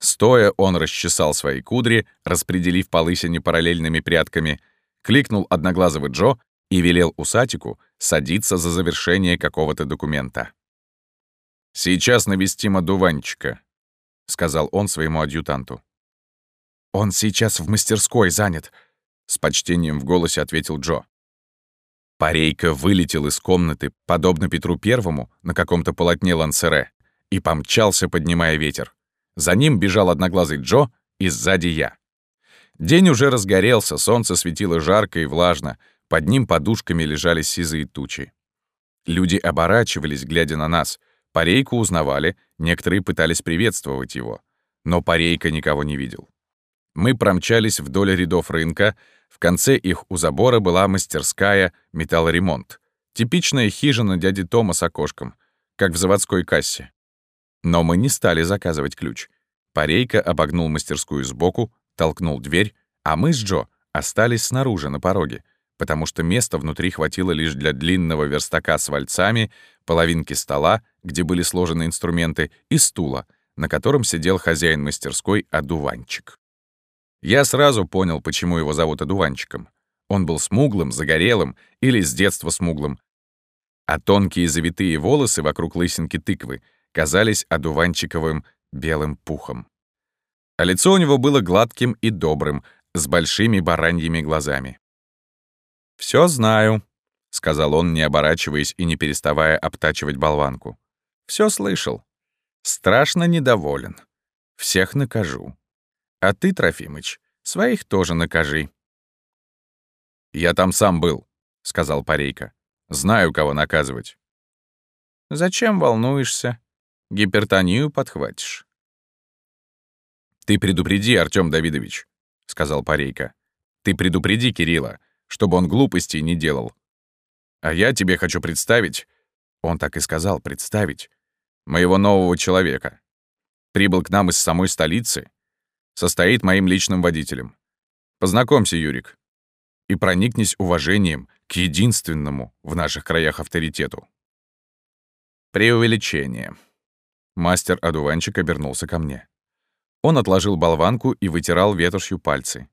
Стоя, он расчесал свои кудри, распределив по лысине параллельными прядками, кликнул одноглазого Джо и велел усатику садиться за завершение какого-то документа. «Сейчас навестим одуванчика», — сказал он своему адъютанту. «Он сейчас в мастерской занят», — с почтением в голосе ответил Джо. Парейка вылетел из комнаты, подобно Петру Первому на каком-то полотне Лансере, и помчался, поднимая ветер. За ним бежал одноглазый Джо, и сзади я. День уже разгорелся, солнце светило жарко и влажно, под ним подушками лежали сизые тучи. Люди оборачивались, глядя на нас. Парейку узнавали, некоторые пытались приветствовать его. Но Парейка никого не видел. Мы промчались вдоль рядов рынка, в конце их у забора была мастерская «Металлоремонт». Типичная хижина дяди Тома с окошком, как в заводской кассе. Но мы не стали заказывать ключ. Парейка обогнул мастерскую сбоку, толкнул дверь, а мы с Джо остались снаружи, на пороге, потому что места внутри хватило лишь для длинного верстака с вальцами, половинки стола, где были сложены инструменты, и стула, на котором сидел хозяин мастерской одуванчик. Я сразу понял, почему его зовут одуванчиком. Он был смуглым, загорелым или с детства смуглым, а тонкие завитые волосы вокруг лысинки тыквы казались одуванчиковым белым пухом. А лицо у него было гладким и добрым, с большими бараньими глазами. «Всё знаю», — сказал он, не оборачиваясь и не переставая обтачивать болванку. «Всё слышал. Страшно недоволен. Всех накажу. А ты, Трофимыч, своих тоже накажи». «Я там сам был», — сказал Парейка. «Знаю, кого наказывать». «Зачем волнуешься? Гипертонию подхватишь». «Ты предупреди, Артём Давидович», — сказал Парейка. «Ты предупреди Кирилла, чтобы он глупостей не делал. А я тебе хочу представить...» Он так и сказал, представить. Моего нового человека. Прибыл к нам из самой столицы. Состоит моим личным водителем. Познакомься, Юрик. И проникнись уважением к единственному в наших краях авторитету. Преувеличение. Мастер-одуванчик обернулся ко мне. Он отложил болванку и вытирал ветошью пальцы.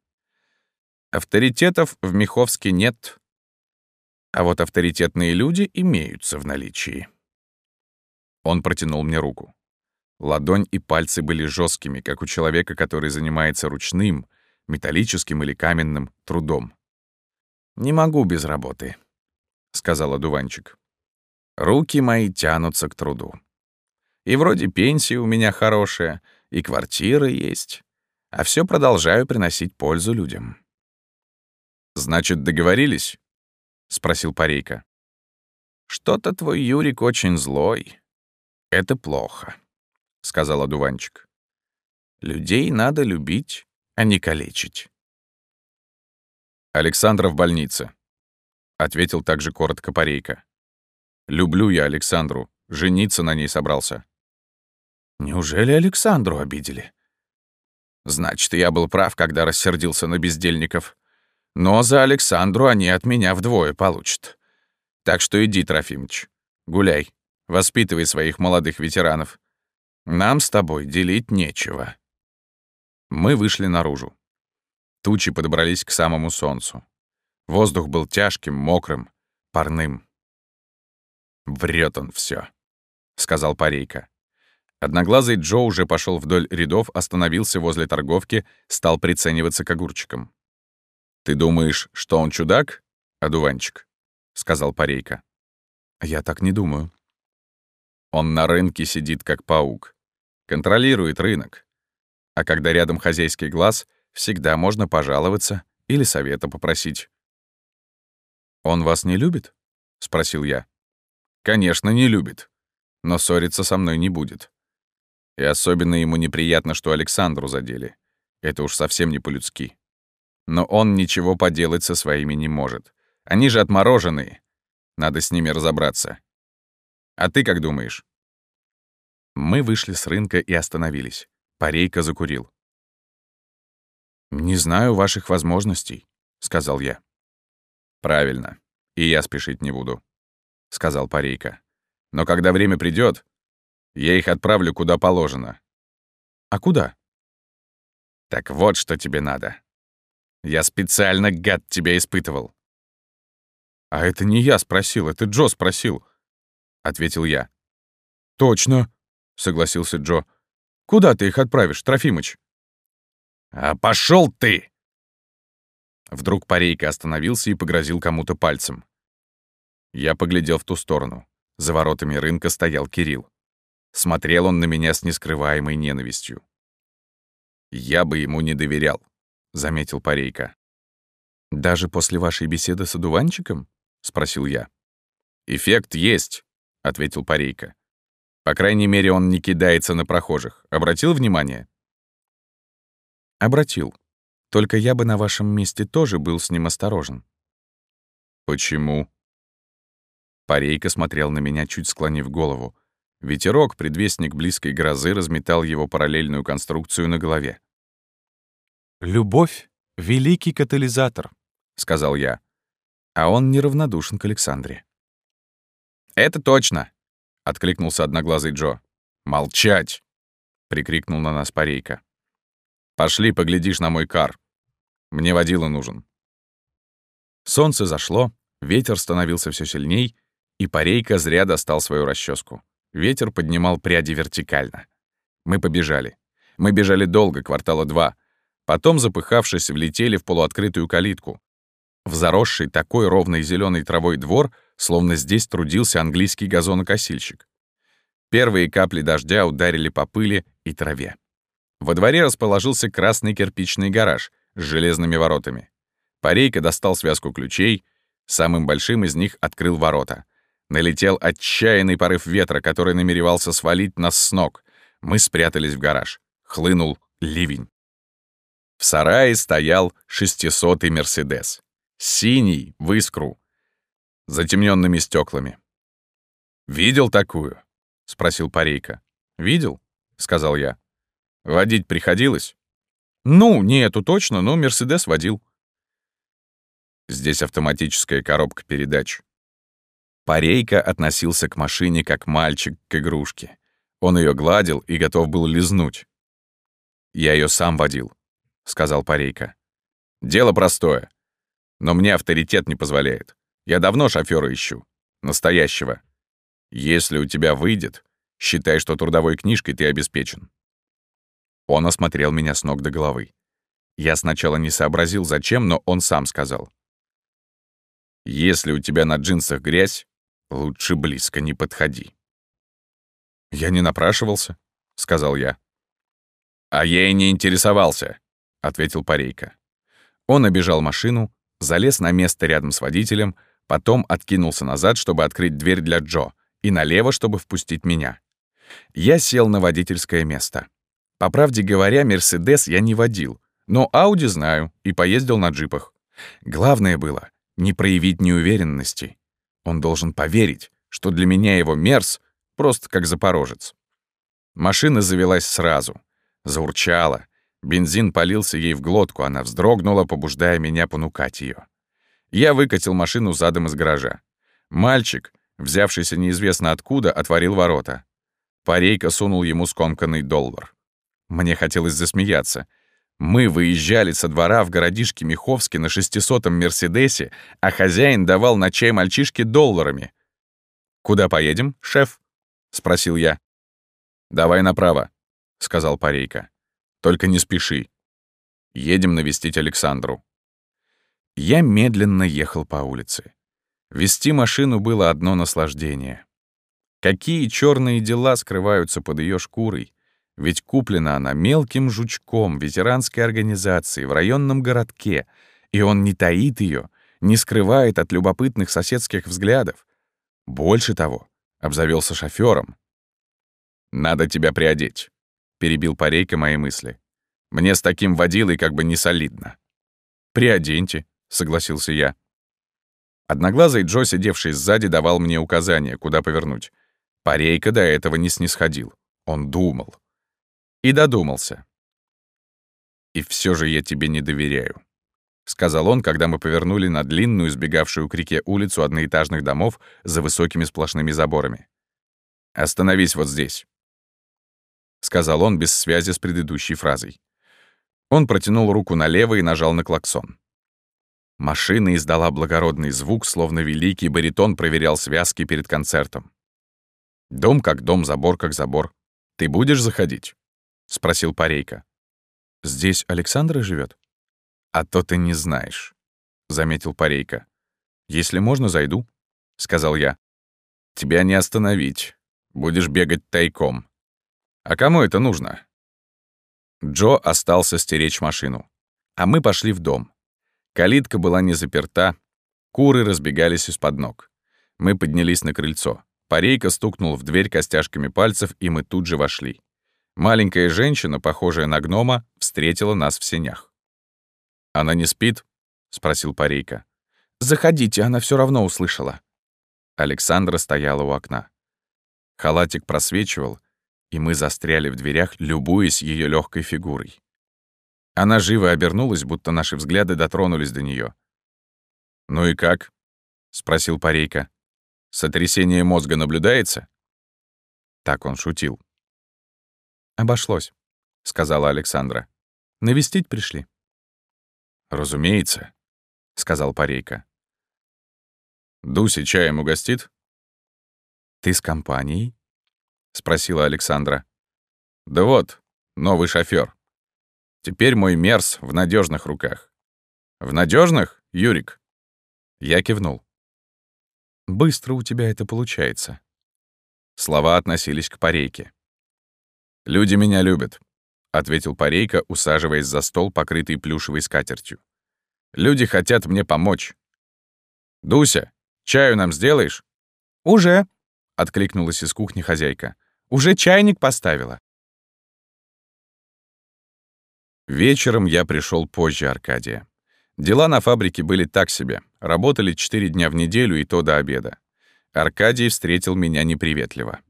Авторитетов в Миховске нет, а вот авторитетные люди имеются в наличии. Он протянул мне руку. Ладонь и пальцы были жесткими, как у человека, который занимается ручным, металлическим или каменным трудом. «Не могу без работы», — сказал одуванчик. «Руки мои тянутся к труду. И вроде пенсия у меня хорошая, и квартира есть, а все продолжаю приносить пользу людям. «Значит, договорились?» — спросил Парейка. «Что-то твой Юрик очень злой. Это плохо», — сказал одуванчик. «Людей надо любить, а не калечить». «Александра в больнице», — ответил также коротко Парейка. «Люблю я Александру, жениться на ней собрался». Неужели Александру обидели? Значит, я был прав, когда рассердился на бездельников. Но за Александру они от меня вдвое получат. Так что иди, Трофимыч, гуляй, воспитывай своих молодых ветеранов. Нам с тобой делить нечего. Мы вышли наружу. Тучи подобрались к самому солнцу. Воздух был тяжким, мокрым, парным. «Врет он все, сказал Парейка. Одноглазый Джо уже пошел вдоль рядов, остановился возле торговки, стал прицениваться к огурчикам. «Ты думаешь, что он чудак, одуванчик?» — сказал Парейка. «Я так не думаю». Он на рынке сидит как паук. Контролирует рынок. А когда рядом хозяйский глаз, всегда можно пожаловаться или совета попросить. «Он вас не любит?» — спросил я. «Конечно, не любит. Но ссориться со мной не будет. И особенно ему неприятно, что Александру задели. Это уж совсем не по-людски. Но он ничего поделать со своими не может. Они же отмороженные. Надо с ними разобраться. А ты как думаешь? Мы вышли с рынка и остановились. Парейка закурил. «Не знаю ваших возможностей», — сказал я. «Правильно. И я спешить не буду», — сказал Парейка. «Но когда время придет, я их отправлю куда положено. А куда? Так вот, что тебе надо. Я специально, гад, тебя испытывал. А это не я спросил, это Джо спросил, — ответил я. Точно, — согласился Джо. Куда ты их отправишь, Трофимыч? А пошел ты! Вдруг парейка остановился и погрозил кому-то пальцем. Я поглядел в ту сторону. За воротами рынка стоял Кирилл. Смотрел он на меня с нескрываемой ненавистью. «Я бы ему не доверял», — заметил Парейка. «Даже после вашей беседы с одуванчиком?» — спросил я. «Эффект есть», — ответил Парейка. «По крайней мере, он не кидается на прохожих. Обратил внимание?» «Обратил. Только я бы на вашем месте тоже был с ним осторожен». «Почему?» Парейка смотрел на меня, чуть склонив голову, Ветерок, предвестник близкой грозы, разметал его параллельную конструкцию на голове. «Любовь — великий катализатор», — сказал я. А он неравнодушен к Александре. «Это точно», — откликнулся одноглазый Джо. «Молчать!» — прикрикнул на нас парейка. «Пошли, поглядишь на мой кар. Мне водила нужен». Солнце зашло, ветер становился все сильней, и парейка зря достал свою расческу. Ветер поднимал пряди вертикально. Мы побежали. Мы бежали долго, квартала два. Потом, запыхавшись, влетели в полуоткрытую калитку. В заросший такой ровной зеленой травой двор, словно здесь трудился английский газонокосильщик. Первые капли дождя ударили по пыли и траве. Во дворе расположился красный кирпичный гараж с железными воротами. Парейка достал связку ключей, самым большим из них открыл ворота. Налетел отчаянный порыв ветра, который намеревался свалить нас с ног. Мы спрятались в гараж. Хлынул ливень. В сарае стоял шестисотый «Мерседес». Синий, в искру, затемненными стеклами. «Видел такую?» — спросил Парейка. «Видел?» — сказал я. «Водить приходилось?» «Ну, не эту точно, но Мерседес водил». Здесь автоматическая коробка передач. Парейка относился к машине как мальчик к игрушке. Он ее гладил и готов был лизнуть. «Я ее сам водил», — сказал Парейка. «Дело простое. Но мне авторитет не позволяет. Я давно шофера ищу. Настоящего. Если у тебя выйдет, считай, что трудовой книжкой ты обеспечен». Он осмотрел меня с ног до головы. Я сначала не сообразил, зачем, но он сам сказал. «Если у тебя на джинсах грязь, лучше близко не подходи». «Я не напрашивался», — сказал я. «А я и не интересовался», — ответил Парейка. Он обежал машину, залез на место рядом с водителем, потом откинулся назад, чтобы открыть дверь для Джо, и налево, чтобы впустить меня. Я сел на водительское место. По правде говоря, «Мерседес» я не водил, но «Ауди» знаю и поездил на джипах. Главное было — не проявить неуверенности. Он должен поверить, что для меня его «Мерс» просто как запорожец. Машина завелась сразу — Заурчала. Бензин полился ей в глотку, она вздрогнула, побуждая меня понукать ее. Я выкатил машину задом из гаража. Мальчик, взявшийся неизвестно откуда, отворил ворота. Парейка сунул ему скомканный доллар. Мне хотелось засмеяться. Мы выезжали со двора в городишке Миховске на шестисотом «Мерседесе», а хозяин давал на чай мальчишке долларами. «Куда поедем, шеф?» — спросил я. «Давай направо», — сказал Парейка. «Только не спеши. Едем навестить Александру». Я медленно ехал по улице. Вести машину было одно наслаждение. Какие черные дела скрываются под ее шкурой? Ведь куплена она мелким жучком ветеранской организации в районном городке, и он не таит ее, не скрывает от любопытных соседских взглядов. Больше того, обзавелся шофером. «Надо тебя приодеть», перебил парейка мои мысли. «Мне с таким водилой как бы не солидно». «Приоденьте», — согласился я. Одноглазый Джо, сидевший сзади, давал мне указания, куда повернуть. Парейка до этого не снисходил. Он думал. И додумался. «И все же я тебе не доверяю», — сказал он, когда мы повернули на длинную, сбегавшую к реке улицу одноэтажных домов за высокими сплошными заборами. «Остановись вот здесь». — сказал он без связи с предыдущей фразой. Он протянул руку налево и нажал на клаксон. Машина издала благородный звук, словно великий баритон проверял связки перед концертом. «Дом как дом, забор как забор. Ты будешь заходить?» — спросил Парейка. «Здесь Александра живет? «А то ты не знаешь», — заметил Парейка. «Если можно, зайду», — сказал я. «Тебя не остановить. Будешь бегать тайком. А кому это нужно? Джо остался стеречь машину. А мы пошли в дом. Калитка была не заперта, куры разбегались из-под ног. Мы поднялись на крыльцо. Парейка стукнул в дверь костяшками пальцев, и мы тут же вошли. Маленькая женщина, похожая на гнома, встретила нас в сенях. «Она не спит?» — спросил Парейка. «Заходите, она все равно услышала». Александра стояла у окна. Халатик просвечивал, и мы застряли в дверях, любуясь ее легкой фигурой. Она живо обернулась, будто наши взгляды дотронулись до нее. «Ну и как?» — спросил Парейка. «Сотрясение мозга наблюдается?» Так он шутил. «Обошлось», — сказала Александра. «Навестить пришли». «Разумеется», — сказал Парейка. «Дуся чаем угостит?» «Ты с компанией?» — спросила Александра. «Да вот, новый шофер. Теперь мой мерс в надежных руках». «В надежных, Юрик?» Я кивнул. «Быстро у тебя это получается». Слова относились к Парейке. «Люди меня любят», — ответил Парейка, усаживаясь за стол, покрытый плюшевой скатертью. «Люди хотят мне помочь». «Дуся, чаю нам сделаешь?» «Уже», — откликнулась из кухни хозяйка. «Уже чайник поставила». Вечером я пришел позже Аркадия. Дела на фабрике были так себе. Работали четыре дня в неделю и то до обеда. Аркадий встретил меня неприветливо.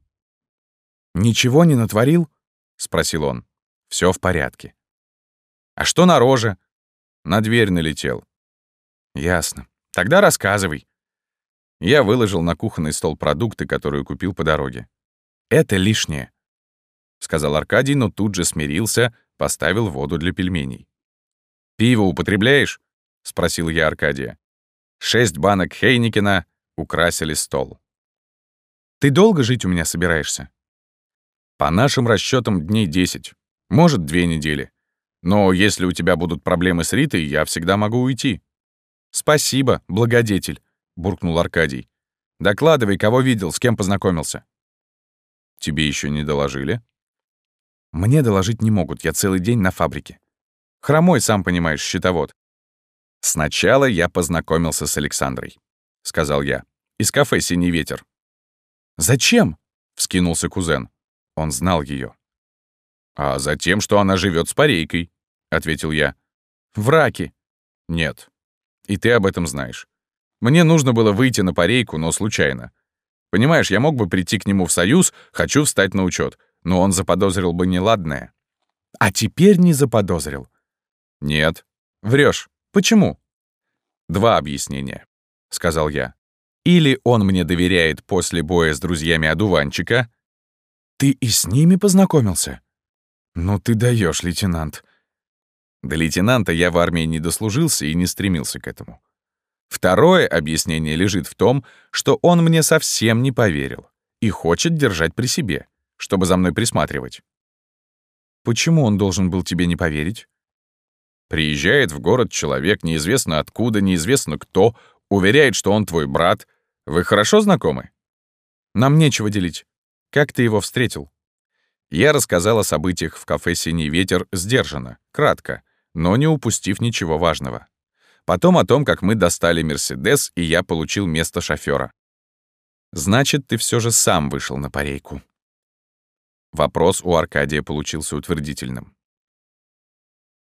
«Ничего не натворил?» — спросил он. Все в порядке». «А что на роже?» «На дверь налетел». «Ясно. Тогда рассказывай». Я выложил на кухонный стол продукты, которые купил по дороге. «Это лишнее», — сказал Аркадий, но тут же смирился, поставил воду для пельменей. «Пиво употребляешь?» — спросил я Аркадия. Шесть банок Хейникена украсили стол. «Ты долго жить у меня собираешься?» «По нашим расчетам дней десять, может, две недели. Но если у тебя будут проблемы с Ритой, я всегда могу уйти». «Спасибо, благодетель», — буркнул Аркадий. «Докладывай, кого видел, с кем познакомился». «Тебе еще не доложили?» «Мне доложить не могут, я целый день на фабрике. Хромой, сам понимаешь, счетовод». «Сначала я познакомился с Александрой», — сказал я. «Из кафе «Синий ветер». «Зачем?» — вскинулся кузен. Он знал ее. «А затем, что она живет с парейкой», — ответил я. «Враки». «Нет. И ты об этом знаешь. Мне нужно было выйти на парейку, но случайно. Понимаешь, я мог бы прийти к нему в союз, хочу встать на учет, но он заподозрил бы неладное. А теперь не заподозрил. Нет. Врешь. Почему? Два объяснения, сказал я. Или он мне доверяет после боя с друзьями одуванчика. Ты и с ними познакомился? Ну ты даешь, лейтенант. До лейтенанта я в армии не дослужился и не стремился к этому. Второе объяснение лежит в том, что он мне совсем не поверил и хочет держать при себе, чтобы за мной присматривать. Почему он должен был тебе не поверить? Приезжает в город человек, неизвестно откуда, неизвестно кто, уверяет, что он твой брат. Вы хорошо знакомы? Нам нечего делить. Как ты его встретил? Я рассказал о событиях в кафе «Синий ветер» сдержанно, кратко, но не упустив ничего важного. Потом о том, как мы достали «Мерседес», и я получил место шофера. Значит, ты все же сам вышел на парейку. Вопрос у Аркадия получился утвердительным.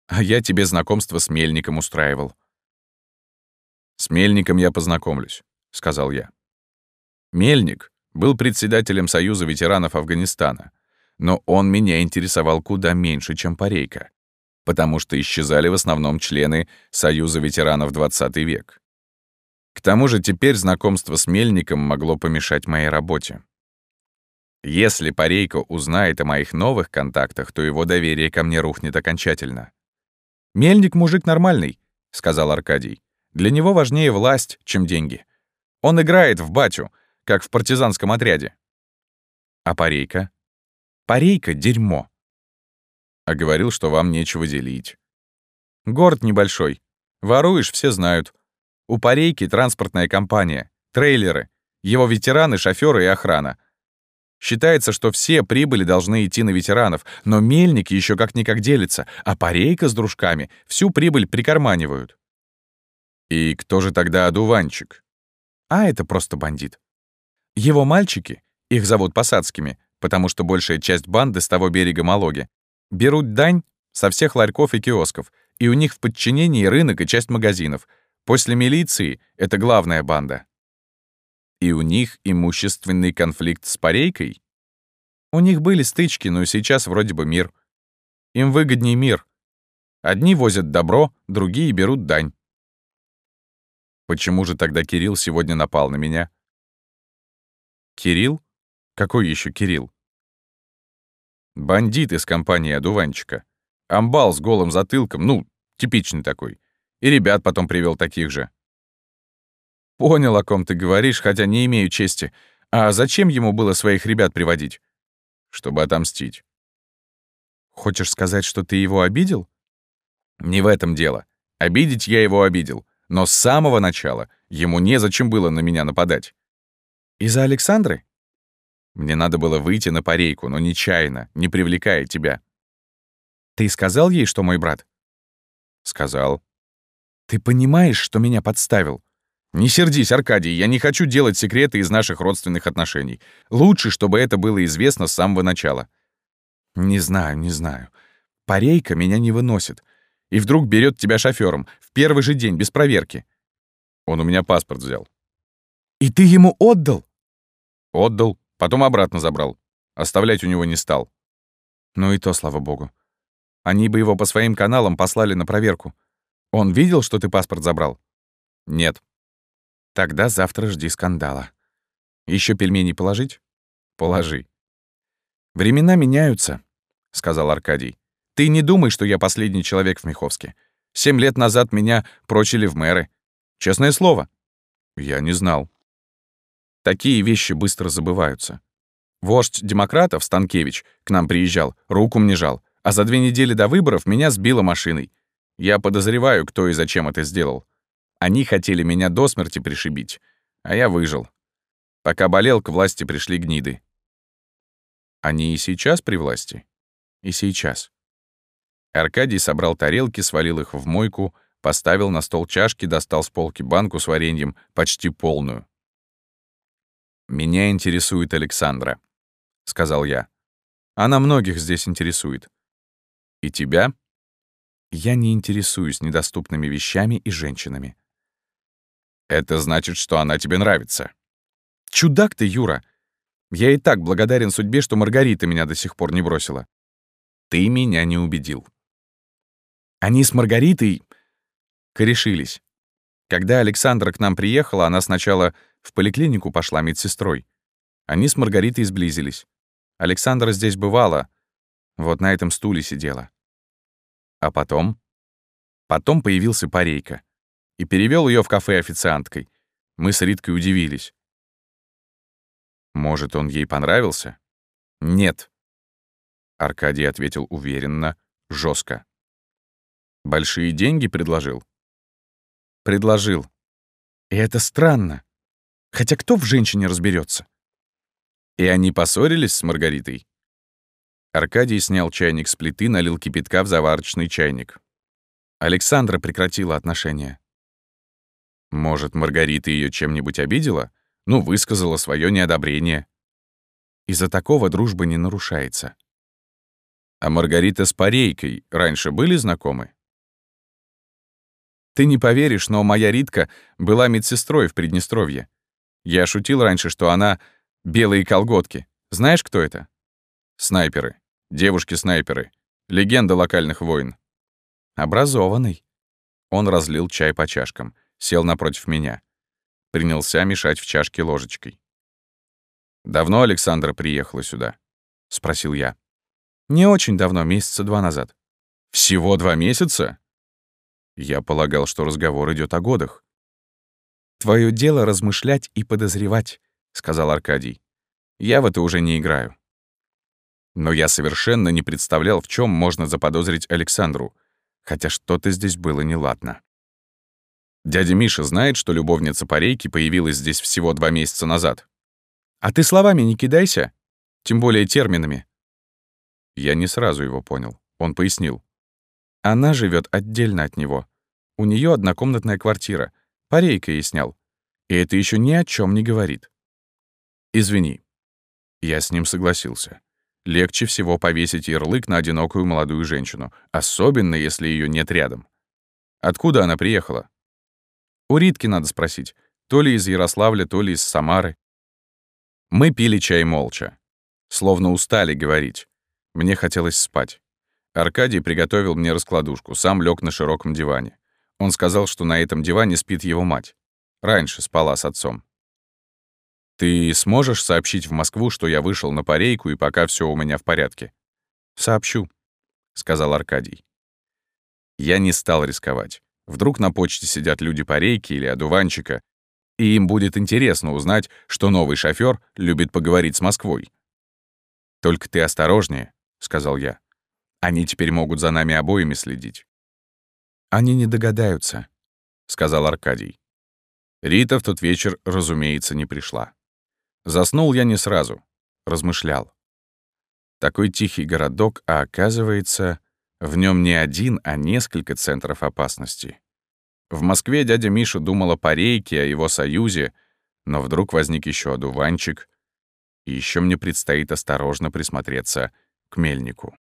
А я тебе знакомство с Мельником устраивал. С Мельником я познакомлюсь, сказал я. Мельник был председателем Союза ветеранов Афганистана, но он меня интересовал куда меньше, чем Парейка потому что исчезали в основном члены Союза ветеранов 20 век. К тому же теперь знакомство с Мельником могло помешать моей работе. Если Парейко узнает о моих новых контактах, то его доверие ко мне рухнет окончательно. «Мельник мужик нормальный», — сказал Аркадий. «Для него важнее власть, чем деньги. Он играет в батю, как в партизанском отряде». «А Парейка?» «Парейка — дерьмо а говорил, что вам нечего делить. Город небольшой. Воруешь, все знают. У Парейки транспортная компания, трейлеры, его ветераны, шофёры и охрана. Считается, что все прибыли должны идти на ветеранов, но мельник еще как-никак делится, а Парейка с дружками всю прибыль прикарманивают. И кто же тогда одуванчик? А это просто бандит. Его мальчики, их зовут посадскими, потому что большая часть банды с того берега Малоги, Берут дань со всех ларьков и киосков, и у них в подчинении рынок и часть магазинов. После милиции — это главная банда. И у них имущественный конфликт с парейкой? У них были стычки, но сейчас вроде бы мир. Им выгоднее мир. Одни возят добро, другие берут дань. Почему же тогда Кирилл сегодня напал на меня? Кирилл? Какой еще Кирилл? Бандит из компании одуванчика. Амбал с голым затылком, ну, типичный такой. И ребят потом привел таких же. Понял, о ком ты говоришь, хотя не имею чести. А зачем ему было своих ребят приводить? Чтобы отомстить. Хочешь сказать, что ты его обидел? Не в этом дело. Обидеть я его обидел. Но с самого начала ему незачем было на меня нападать. Из-за Александры? Мне надо было выйти на парейку, но нечаянно, не привлекая тебя. Ты сказал ей, что мой брат? Сказал. Ты понимаешь, что меня подставил? Не сердись, Аркадий, я не хочу делать секреты из наших родственных отношений. Лучше, чтобы это было известно с самого начала. Не знаю, не знаю. Парейка меня не выносит. И вдруг берет тебя шофером в первый же день, без проверки. Он у меня паспорт взял. И ты ему отдал? Отдал, потом обратно забрал. Оставлять у него не стал. Ну и то, слава богу. Они бы его по своим каналам послали на проверку. Он видел, что ты паспорт забрал? Нет. Тогда завтра жди скандала. Еще пельмени положить? Положи. Времена меняются, сказал Аркадий. Ты не думай, что я последний человек в Миховске. Семь лет назад меня прочили в мэры. Честное слово. Я не знал. Такие вещи быстро забываются. Вождь демократов, Станкевич, к нам приезжал, руку мне жал, а за две недели до выборов меня сбило машиной. Я подозреваю, кто и зачем это сделал. Они хотели меня до смерти пришибить, а я выжил. Пока болел, к власти пришли гниды. Они и сейчас при власти? И сейчас. Аркадий собрал тарелки, свалил их в мойку, поставил на стол чашки, достал с полки банку с вареньем, почти полную. «Меня интересует Александра», — сказал я. «Она многих здесь интересует». «И тебя?» «Я не интересуюсь недоступными вещами и женщинами». Это значит, что она тебе нравится. Чудак ты, Юра. Я и так благодарен судьбе, что Маргарита меня до сих пор не бросила. Ты меня не убедил. Они с Маргаритой корешились. Когда Александра к нам приехала, она сначала в поликлинику пошла медсестрой. Они с Маргаритой сблизились. Александра здесь бывала, вот на этом стуле сидела. А потом? Потом появился Парейка и перевел ее в кафе официанткой. Мы с Риткой удивились. Может, он ей понравился? Нет. Аркадий ответил уверенно, жестко. Большие деньги предложил? Предложил. И это странно. Хотя кто в женщине разберется? И они поссорились с Маргаритой? Аркадий снял чайник с плиты, налил кипятка в заварочный чайник. Александра прекратила отношения. Может, Маргарита ее чем-нибудь обидела? Ну, высказала свое неодобрение. Из-за такого дружба не нарушается. А Маргарита с Парейкой раньше были знакомы? Ты не поверишь, но моя Ритка была медсестрой в Приднестровье. Я шутил раньше, что она — белые колготки. Знаешь, кто это? Снайперы. Девушки-снайперы. Легенда локальных войн. Образованный. Он разлил чай по чашкам сел напротив меня. Принялся мешать в чашке ложечкой. «Давно Александра приехала сюда?» — спросил я. «Не очень давно, месяца два назад». «Всего два месяца?» Я полагал, что разговор идет о годах. «Твое дело размышлять и подозревать», — сказал Аркадий. «Я в это уже не играю». Но я совершенно не представлял, в чем можно заподозрить Александру, хотя что-то здесь было неладно. Дядя Миша знает, что любовница Парейки появилась здесь всего два месяца назад. А ты словами не кидайся, тем более терминами. Я не сразу его понял. Он пояснил. Она живет отдельно от него. У нее однокомнатная квартира. Парейка ей снял. И это еще ни о чем не говорит. Извини. Я с ним согласился. Легче всего повесить ярлык на одинокую молодую женщину, особенно если ее нет рядом. Откуда она приехала? У Ритки надо спросить. То ли из Ярославля, то ли из Самары. Мы пили чай молча. Словно устали говорить. Мне хотелось спать. Аркадий приготовил мне раскладушку, сам лег на широком диване. Он сказал, что на этом диване спит его мать. Раньше спала с отцом. «Ты сможешь сообщить в Москву, что я вышел на парейку и пока все у меня в порядке?» «Сообщу», — сказал Аркадий. Я не стал рисковать. Вдруг на почте сидят люди парейки или одуванчика, и им будет интересно узнать, что новый шофер любит поговорить с Москвой. «Только ты осторожнее», — сказал я. «Они теперь могут за нами обоими следить». «Они не догадаются», — сказал Аркадий. Рита в тот вечер, разумеется, не пришла. Заснул я не сразу, размышлял. Такой тихий городок, а оказывается, в нем не один, а несколько центров опасности. В Москве дядя Миша думал о парейке, о его союзе, но вдруг возник еще одуванчик, и еще мне предстоит осторожно присмотреться к мельнику.